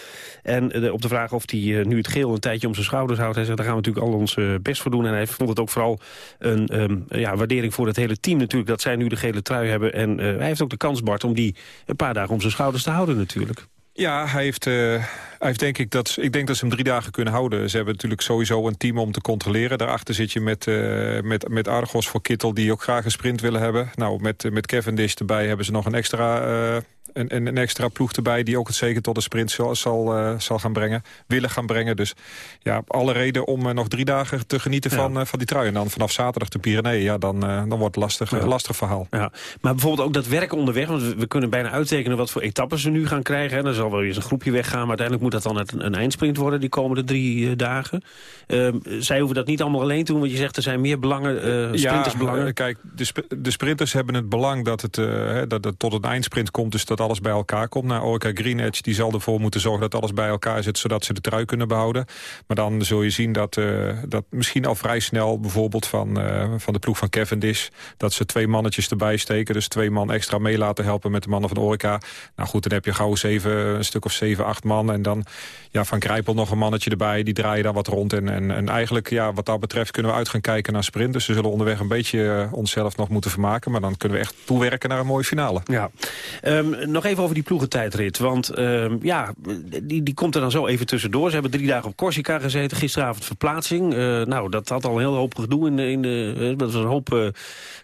En op de vraag of hij nu het geel een tijdje om zijn schouders houdt, hij zei, daar gaan we natuurlijk al ons best voor doen. En hij vond het ook vooral een um, ja, waardering voor het hele team natuurlijk, dat zij nu de gele trui hebben. En hij heeft ook de kans, Bart, om die een paar dagen om zijn schouders te houden natuurlijk.
Ja, hij heeft, uh, hij heeft denk ik dat ik denk dat ze hem drie dagen kunnen houden. Ze hebben natuurlijk sowieso een team om te controleren. Daarachter zit je met, uh, met, met Argos voor Kittel die ook graag een sprint willen hebben. Nou, met, met Cavendish erbij hebben ze nog een extra uh, een, een, extra ploeg erbij... die ook het zeker tot de sprint zal, zal, uh, zal gaan brengen. Willen gaan brengen. Dus ja, alle reden om uh, nog drie dagen te genieten van, ja. uh, van die trui. En dan vanaf zaterdag de Pyreneeën. Ja, dan, dan wordt het lastig, ja. lastig verhaal.
Ja. Maar bijvoorbeeld ook dat werken onderweg. Want we kunnen bijna uittekenen wat voor etappes we nu gaan krijgen. En dan zal wel eens een groepje weggaan. Maar uiteindelijk moet dat dan een, een eindsprint worden... die komende drie dagen. Ehm, zij hoeven dat niet allemaal alleen te doen. Want je zegt er zijn meer belangen, sprinters
ja, kijk, de, sp de sprinters hebben het belang dat het, dat het tot een eindsprint komt. Dus dat alles bij elkaar komt. Nou, Orica Green Edge die zal ervoor moeten zorgen dat alles bij elkaar zit... zodat ze de trui kunnen behouden. Maar dan zul je zien dat, uh, dat misschien al vrij snel... bijvoorbeeld van, uh, van de ploeg van Cavendish... dat ze twee mannetjes erbij steken. Dus twee man extra mee laten helpen met de mannen van Orica. Nou goed, dan heb je gauw zeven, een stuk of zeven, acht man. En dan ja, van Krijpel nog een mannetje erbij. Die draaien daar wat rond. En, en, en eigenlijk, ja, wat dat betreft, kunnen we uit gaan kijken naar sprint. Dus we zullen onderweg een beetje uh, onszelf nog moeten vermaken. Maar dan kunnen we echt toewerken naar een mooie finale.
Ja. Um, nog even over die ploegentijdrit. Want uh, ja, die, die komt er dan zo even tussendoor. Ze hebben drie dagen op Corsica gezeten. Gisteravond verplaatsing. Uh, nou, dat had al een heel hoop gedoe. In in de, uh, dat was een hoop uh,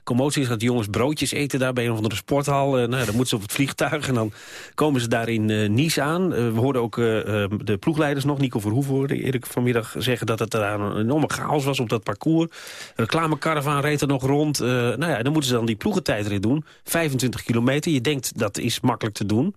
commoties. Dat jongens broodjes eten daar bij een of andere sporthal. nou, dan moeten ze op het vliegtuig. En dan komen ze daar in Nice aan. we hoorden ook de ploegleiders nog. Nico Verhoeven Erik vanmiddag zeggen dat het daar een enorme chaos was op dat parcours. Reclamecaravan reed er nog rond. nou ja, dan moeten ze dan die ploegentijdrit doen. 25 kilometer. Je denkt dat is makkelijk te doen.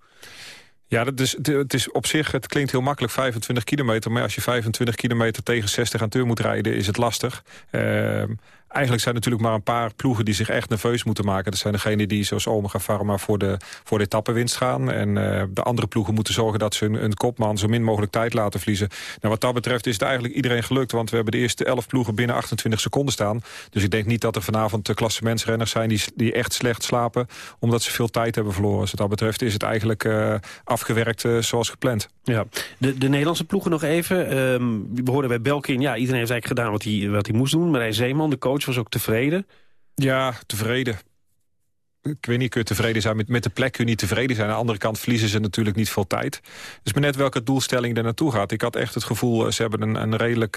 Ja, dat is, het is op zich, het klinkt heel makkelijk, 25 kilometer. Maar als je 25 kilometer tegen 60 aan deur moet rijden, is het lastig. Uh, eigenlijk zijn er natuurlijk maar een paar ploegen die zich echt nerveus moeten maken. Dat zijn degenen die zoals Omega Pharma voor de, voor de etappenwinst gaan. En uh, de andere ploegen moeten zorgen dat ze een, kopman zo min mogelijk tijd laten verliezen. Nou, wat dat betreft is het eigenlijk iedereen gelukt. Want we hebben de eerste 11 ploegen binnen 28 seconden staan. Dus ik denk niet dat er vanavond de klassementsrenners zijn die, die echt slecht slapen. Omdat ze veel tijd hebben verloren. Dus wat dat betreft is het eigenlijk uh, afgewerkt uh, zoals gepland.
Ja, de, de Nederlandse ploegen nog even. Um, we hoorden bij Belkin, ja, iedereen heeft eigenlijk gedaan wat hij, wat hij moest doen. Marij Zeeman, de coach, was ook tevreden.
Ja, tevreden. Ik weet niet, kun je tevreden zijn met, met de plek, kun je niet tevreden zijn. Aan de andere kant verliezen ze natuurlijk niet veel tijd. Dus maar net welke doelstelling er naartoe gaat. Ik had echt het gevoel, ze hebben een, een redelijk,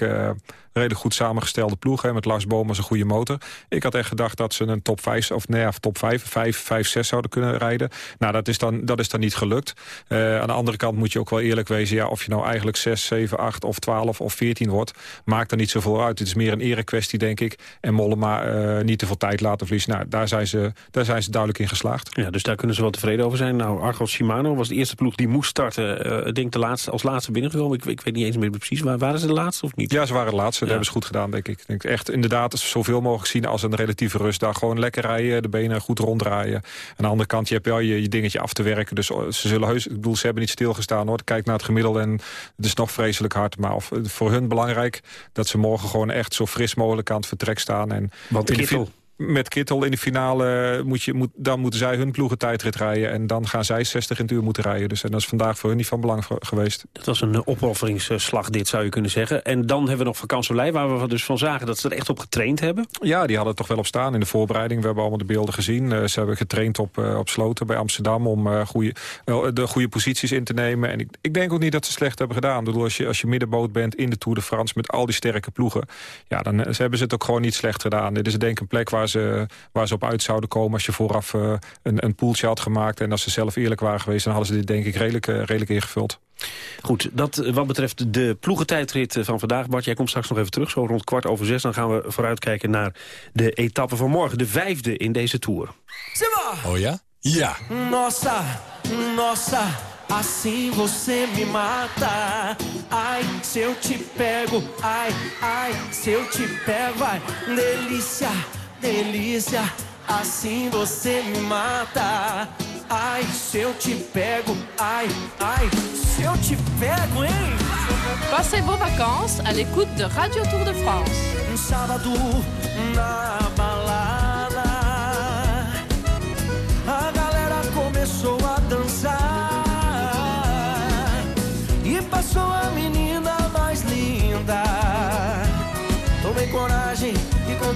redelijk goed samengestelde ploeg. Hè, met Lars Boom als een goede motor. Ik had echt gedacht dat ze een top 5, of nee, top 5, 5, 5, 6 zouden kunnen rijden. Nou, dat is dan, dat is dan niet gelukt. aan de andere kant moet je ook wel eerlijk wezen, ja, of je nou eigenlijk 6, 7, 8 of 12 of 14 wordt, maakt er niet zoveel uit. Het is meer een ere kwestie, denk ik. En Mollema uh, niet te veel tijd laten verliezen. Nou, daar zijn, ze, daar zijn ze duidelijk in geslaagd.
Ja, dus daar kunnen ze wel tevreden over zijn. Nou, Argos Shimano was de eerste ploeg die moest starten. Uh, ik denk de laatste, als laatste binnengekomen. Ik, ik weet niet eens meer precies. Waar, waren ze de laatste of niet?
Ja, ze waren de laatste. Dat hebben ze goed gedaan, denk ik. ik denk echt inderdaad zoveel mogelijk zien als een relatieve rust. Daar gewoon lekker rijden, de benen goed ronddraaien. Aan de andere kant, je hebt wel je, je dingetje af te werken. Dus oh, ze zullen heus, ik bedoel, ze hebben niet stilgestaan hoor. Kijk naar het gemiddelde en het is nog vreselijk hard. Maar of, voor hun belangrijk dat ze morgen gewoon echt zo fris mogelijk aan het vertrek staan. En
Want Kittel,
met Kittel in de finale, moet je, moet, dan moeten zij hun ploegen tijdrit rijden. En dan gaan zij 60 in het uur moeten rijden. Dus en dat is vandaag voor hun niet van belang geweest.
Dat was een opofferingsslag dit, zou je kunnen zeggen. En dan hebben we nog vakantielei, waar we dus van zagen dat ze er echt op getraind hebben.
Ja, die hadden toch wel op staan in de voorbereiding. We hebben allemaal de beelden gezien. Uh, ze hebben getraind op, uh, op Sloten bij Amsterdam om uh, goede, de goede posities in te nemen. En ik, ik denk ook niet dat ze slecht hebben gedaan. Ik bedoel, als je, als je middenboot bent in de Tour de France met al die sterke ploegen. Ja, dan ze hebben ze het ook gewoon niet slecht gedaan. Dit is denk ik een plek waar ze, waar ze op uit zouden komen... als je vooraf uh, een, een poeltje had gemaakt. En als ze zelf eerlijk waren geweest... dan hadden ze dit denk ik redelijk, uh, redelijk ingevuld.
Goed, dat wat betreft de ploegentijdrit van vandaag. Bart, jij komt straks nog even terug, zo rond kwart over zes. Dan gaan we vooruitkijken naar de etappe van morgen. De vijfde in deze Tour.
Oh ja? Ja.
Nossa, nossa. Assim você me mata. Ai, se eu te pego, ai, ai, se eu te pego, ai, delícia, delícia. Assim você me mata. Ai, se eu te pego, ai, ai, se eu te pego, hein?
Passez vos vacances à l'écoute de Radio Tour de France.
Um sábado na balada,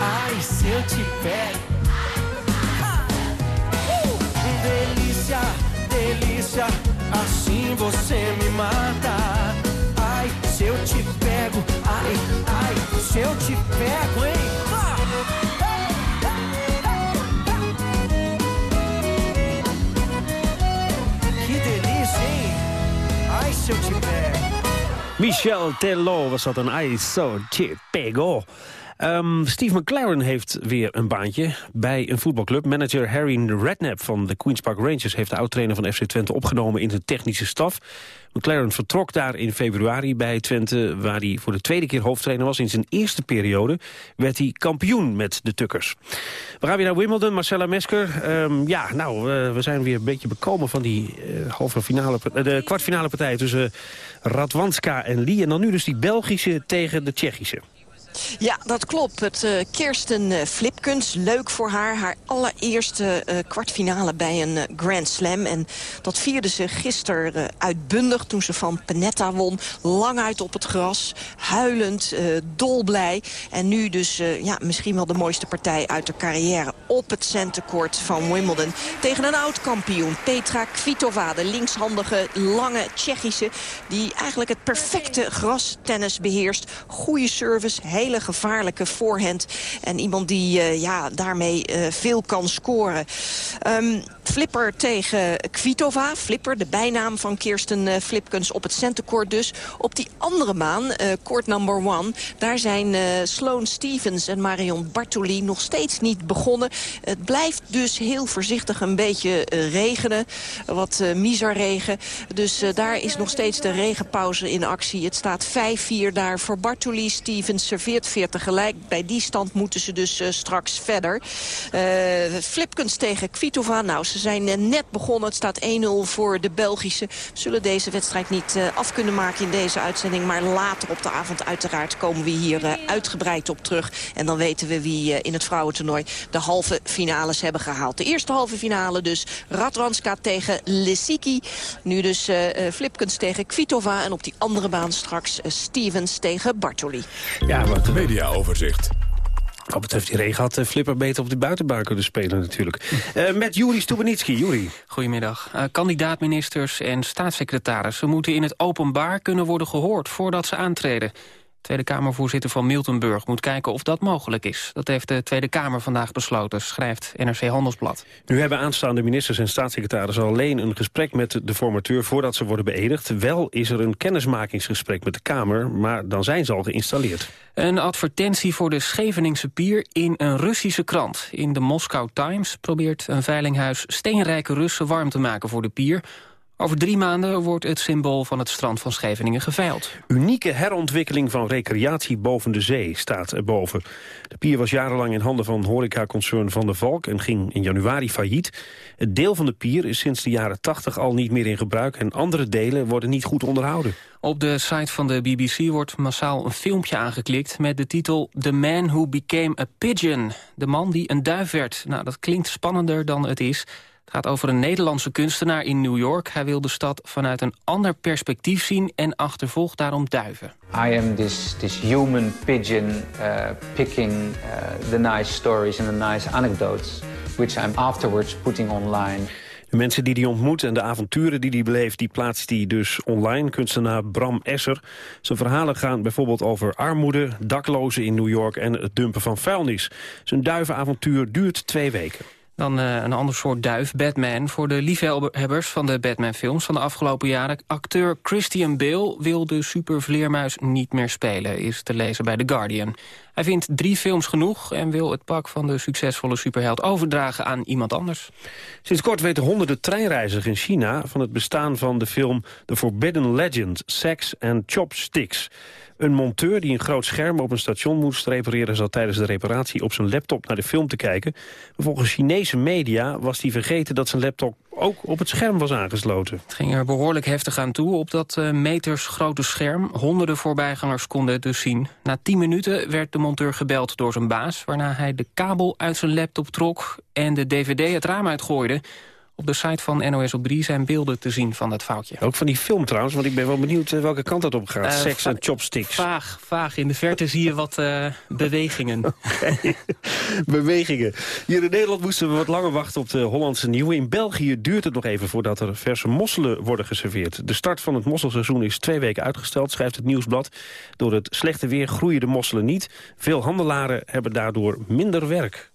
Ai, se eu te pego. Delícia, delícia, assim você me mata. Ai, se eu te pego, ai, ai, se eu te pego, hein? Que delícia, hein? Ai, se eu te pego.
Michel Tello was dat een ISO Pego. Um, Steve McLaren heeft weer een baantje bij een voetbalclub. Manager Harry Redknapp van de Queen's Park Rangers... heeft de oud-trainer van FC Twente opgenomen in de technische staf. McLaren vertrok daar in februari bij Twente... waar hij voor de tweede keer hoofdtrainer was. In zijn eerste periode werd hij kampioen met de Tukkers. We gaan weer naar Wimbledon, Marcella Mesker. Um, ja, nou, we zijn weer een beetje bekomen van die uh, halve finale, uh, de kwartfinale partij... tussen Radwanska en Lee. En dan nu dus die Belgische tegen de Tsjechische.
Ja, dat klopt. Het uh, Kirsten uh, Flipkens, leuk voor haar. Haar allereerste uh, kwartfinale bij een Grand Slam. En dat vierde ze gisteren uitbundig toen ze van Panetta won. Lang uit op het gras, huilend, dolblij. En nu dus ja, misschien wel de mooiste partij uit de carrière op het centercourt van Wimbledon. Tegen een oud-kampioen, Petra Kvitova, de linkshandige, lange Tsjechische... die eigenlijk het perfecte grastennis beheerst. Goede service, hele gevaarlijke voorhand. En iemand die uh, ja, daarmee uh, veel kan scoren. Um, Flipper tegen Kvitova. Flipper, de bijnaam van Kirsten uh, Flipkens op het centercourt dus. Op die andere maan, court number one... daar zijn Sloane Stevens en Marion Bartoli nog steeds niet begonnen. Het blijft dus heel voorzichtig een beetje regenen. Wat regen. Dus daar is nog steeds de regenpauze in actie. Het staat 5-4 daar voor Bartoli. Stevens serveert 40 gelijk. Bij die stand moeten ze dus straks verder. Flipkens tegen Kvitova. Nou, ze zijn net begonnen. Het staat 1-0 voor de Belgische. Zullen deze wedstrijd niet af kunnen maken in deze uitzending. Maar later op de avond uiteraard komen we hier uitgebreid op terug. En dan weten we wie in het vrouwentoernooi de halve finales hebben gehaald. De eerste halve finale dus Radwanska tegen Lissiki. Nu dus Flipkens tegen Kvitova. En op die andere baan straks Stevens tegen Bartoli.
Ja, wat de mediaoverzicht.
Wat betreft die regen had Flipper beter op de buitenbaan kunnen spelen natuurlijk. Uh, met Juri Stubenitski. Juri.
Goedemiddag. Uh, kandidaatministers en staatssecretarissen moeten in het openbaar kunnen worden gehoord voordat ze aantreden. Tweede Kamervoorzitter van Miltenburg moet kijken of dat mogelijk is. Dat heeft de Tweede Kamer vandaag besloten, schrijft NRC Handelsblad.
Nu hebben aanstaande ministers en staatssecretarissen alleen een gesprek met de formateur voordat ze worden beëdigd. Wel is er een kennismakingsgesprek met de Kamer, maar dan zijn ze al geïnstalleerd.
Een advertentie voor de Scheveningse pier in een Russische krant. In de Moscow Times probeert een veilinghuis steenrijke Russen warm te maken voor de pier... Over drie maanden wordt het symbool van het strand van Scheveningen geveild.
Unieke herontwikkeling van recreatie boven de zee staat erboven. De pier was jarenlang in handen van horecaconcern Van der Valk... en ging in januari failliet. Het deel van de pier is sinds de jaren 80 al niet meer in gebruik... en andere delen worden niet goed onderhouden.
Op de site van de BBC wordt massaal een filmpje aangeklikt... met de titel The Man Who Became a Pigeon. De man die een duif werd. Nou, dat klinkt spannender dan het is... Het gaat over een Nederlandse kunstenaar in New York. Hij wil de stad vanuit een ander perspectief zien en achtervolgt daarom duiven.
I am this, this human pigeon uh, picking uh, the nice stories and the nice anecdotes... which I'm afterwards putting online...
De mensen die hij ontmoet en de avonturen die hij beleeft... die plaatst hij dus online. Kunstenaar Bram Esser. Zijn verhalen gaan bijvoorbeeld over armoede, daklozen in New York... en het dumpen van vuilnis. Zijn duivenavontuur duurt twee weken.
Dan uh, een ander soort duif, Batman. Voor de liefhebbers van de Batman-films van de afgelopen jaren... acteur Christian Bale wil de supervleermuis niet meer spelen... is te lezen bij The Guardian. Hij vindt drie films genoeg en wil het pak van de succesvolle superheld overdragen aan iemand anders.
Sinds kort weten honderden treinreizigers in China van het bestaan van de film The Forbidden Legend, Sex and Chopsticks. Een monteur die een groot scherm op een station moest repareren... zat tijdens de reparatie op zijn laptop naar de film te kijken. Volgens Chinese media was hij vergeten dat zijn laptop ook op het scherm was aangesloten.
Het ging er behoorlijk heftig aan toe op dat uh, meters grote scherm. Honderden voorbijgangers konden het dus zien. Na tien minuten werd de monteur gebeld door zijn baas... waarna hij de kabel uit zijn laptop trok en de dvd het raam uitgooide... Op de site van NOS op 3 zijn beelden te zien van dat foutje.
Ook van die film trouwens, want ik ben wel benieuwd eh, welke kant dat op gaat. Uh, Sex en chopsticks.
Vaag, vaag. In de verte zie je wat uh, bewegingen.
bewegingen. Hier in Nederland moesten we wat langer wachten op de Hollandse Nieuwe. In België duurt het nog even voordat er verse mosselen worden geserveerd. De start van het mosselseizoen is twee weken uitgesteld, schrijft het Nieuwsblad. Door het slechte weer groeien de mosselen niet. Veel handelaren hebben daardoor minder werk.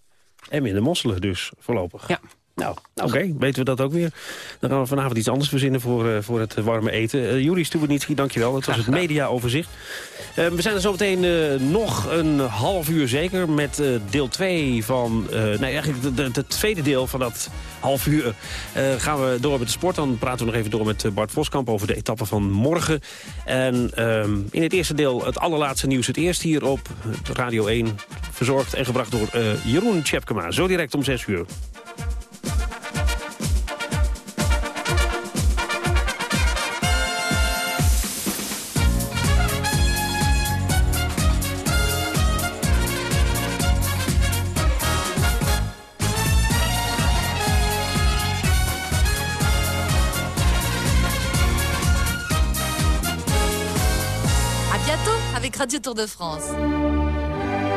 En minder mosselen dus, voorlopig.
Ja.
Nou, oké, weten we dat ook weer. Dan gaan we vanavond iets anders verzinnen voor, uh, voor het warme eten. Uh, Juri Stubenitski, dankjewel. Het was het mediaoverzicht. Uh, we zijn er zo meteen nog een half uur zeker... met deel 2 van... nee, eigenlijk het tweede deel van dat half uur gaan we door met de sport. Dan praten we nog even door met Bart Voskamp over de etappe van morgen. En ehm, in het eerste deel het allerlaatste nieuws. Het eerst hier op Radio 1. Verzorgd en gebracht door Jeroen Tjepkema. Zo direct om 6 uur.
Radio Tour de France.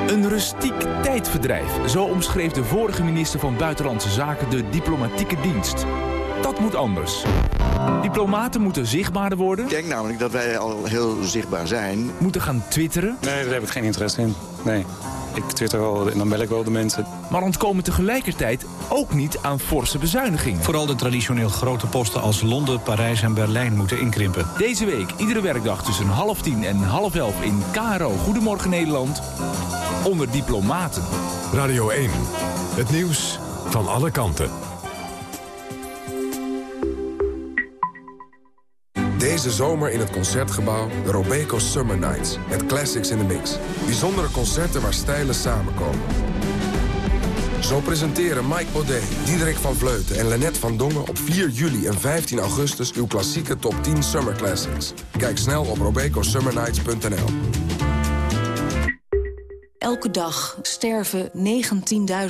Een rustiek tijdverdrijf, zo omschreef de vorige minister van Buitenlandse Zaken de diplomatieke dienst. Dat moet anders. Diplomaten moeten zichtbaarder worden.
Ik denk namelijk dat wij al heel zichtbaar zijn.
Moeten gaan twitteren.
Nee, daar heb ik geen interesse in. Nee. Ik twitter wel en dan bel ik wel de mensen.
Maar ontkomen tegelijkertijd ook niet aan forse bezuinigingen.
Vooral de traditioneel grote posten als Londen, Parijs en Berlijn moeten inkrimpen.
Deze week, iedere werkdag tussen half tien en half elf in KRO Goedemorgen Nederland. Onder diplomaten.
Radio 1. Het nieuws van alle kanten.
Deze zomer in het Concertgebouw de Robeco Summer Nights. Met classics in the mix. Bijzondere concerten waar stijlen samenkomen. Zo presenteren Mike Baudet, Diederik van Vleuten en Lennet van Dongen... op 4 juli en 15 augustus uw klassieke top 10 Summer Classics. Kijk snel op robecosummernights.nl.
Elke dag sterven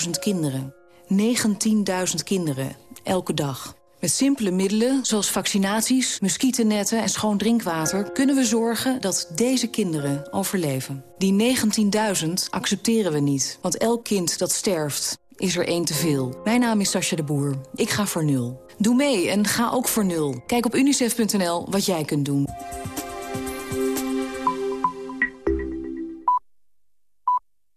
19.000 kinderen. 19.000 kinderen, elke dag. Met simpele middelen, zoals vaccinaties, muggennetten en schoon drinkwater... kunnen we zorgen dat deze kinderen overleven. Die 19.000 accepteren we niet, want elk kind dat sterft is er één te veel. Mijn naam is Sascha de Boer. Ik ga voor nul. Doe mee en ga ook voor nul. Kijk op unicef.nl wat jij kunt doen.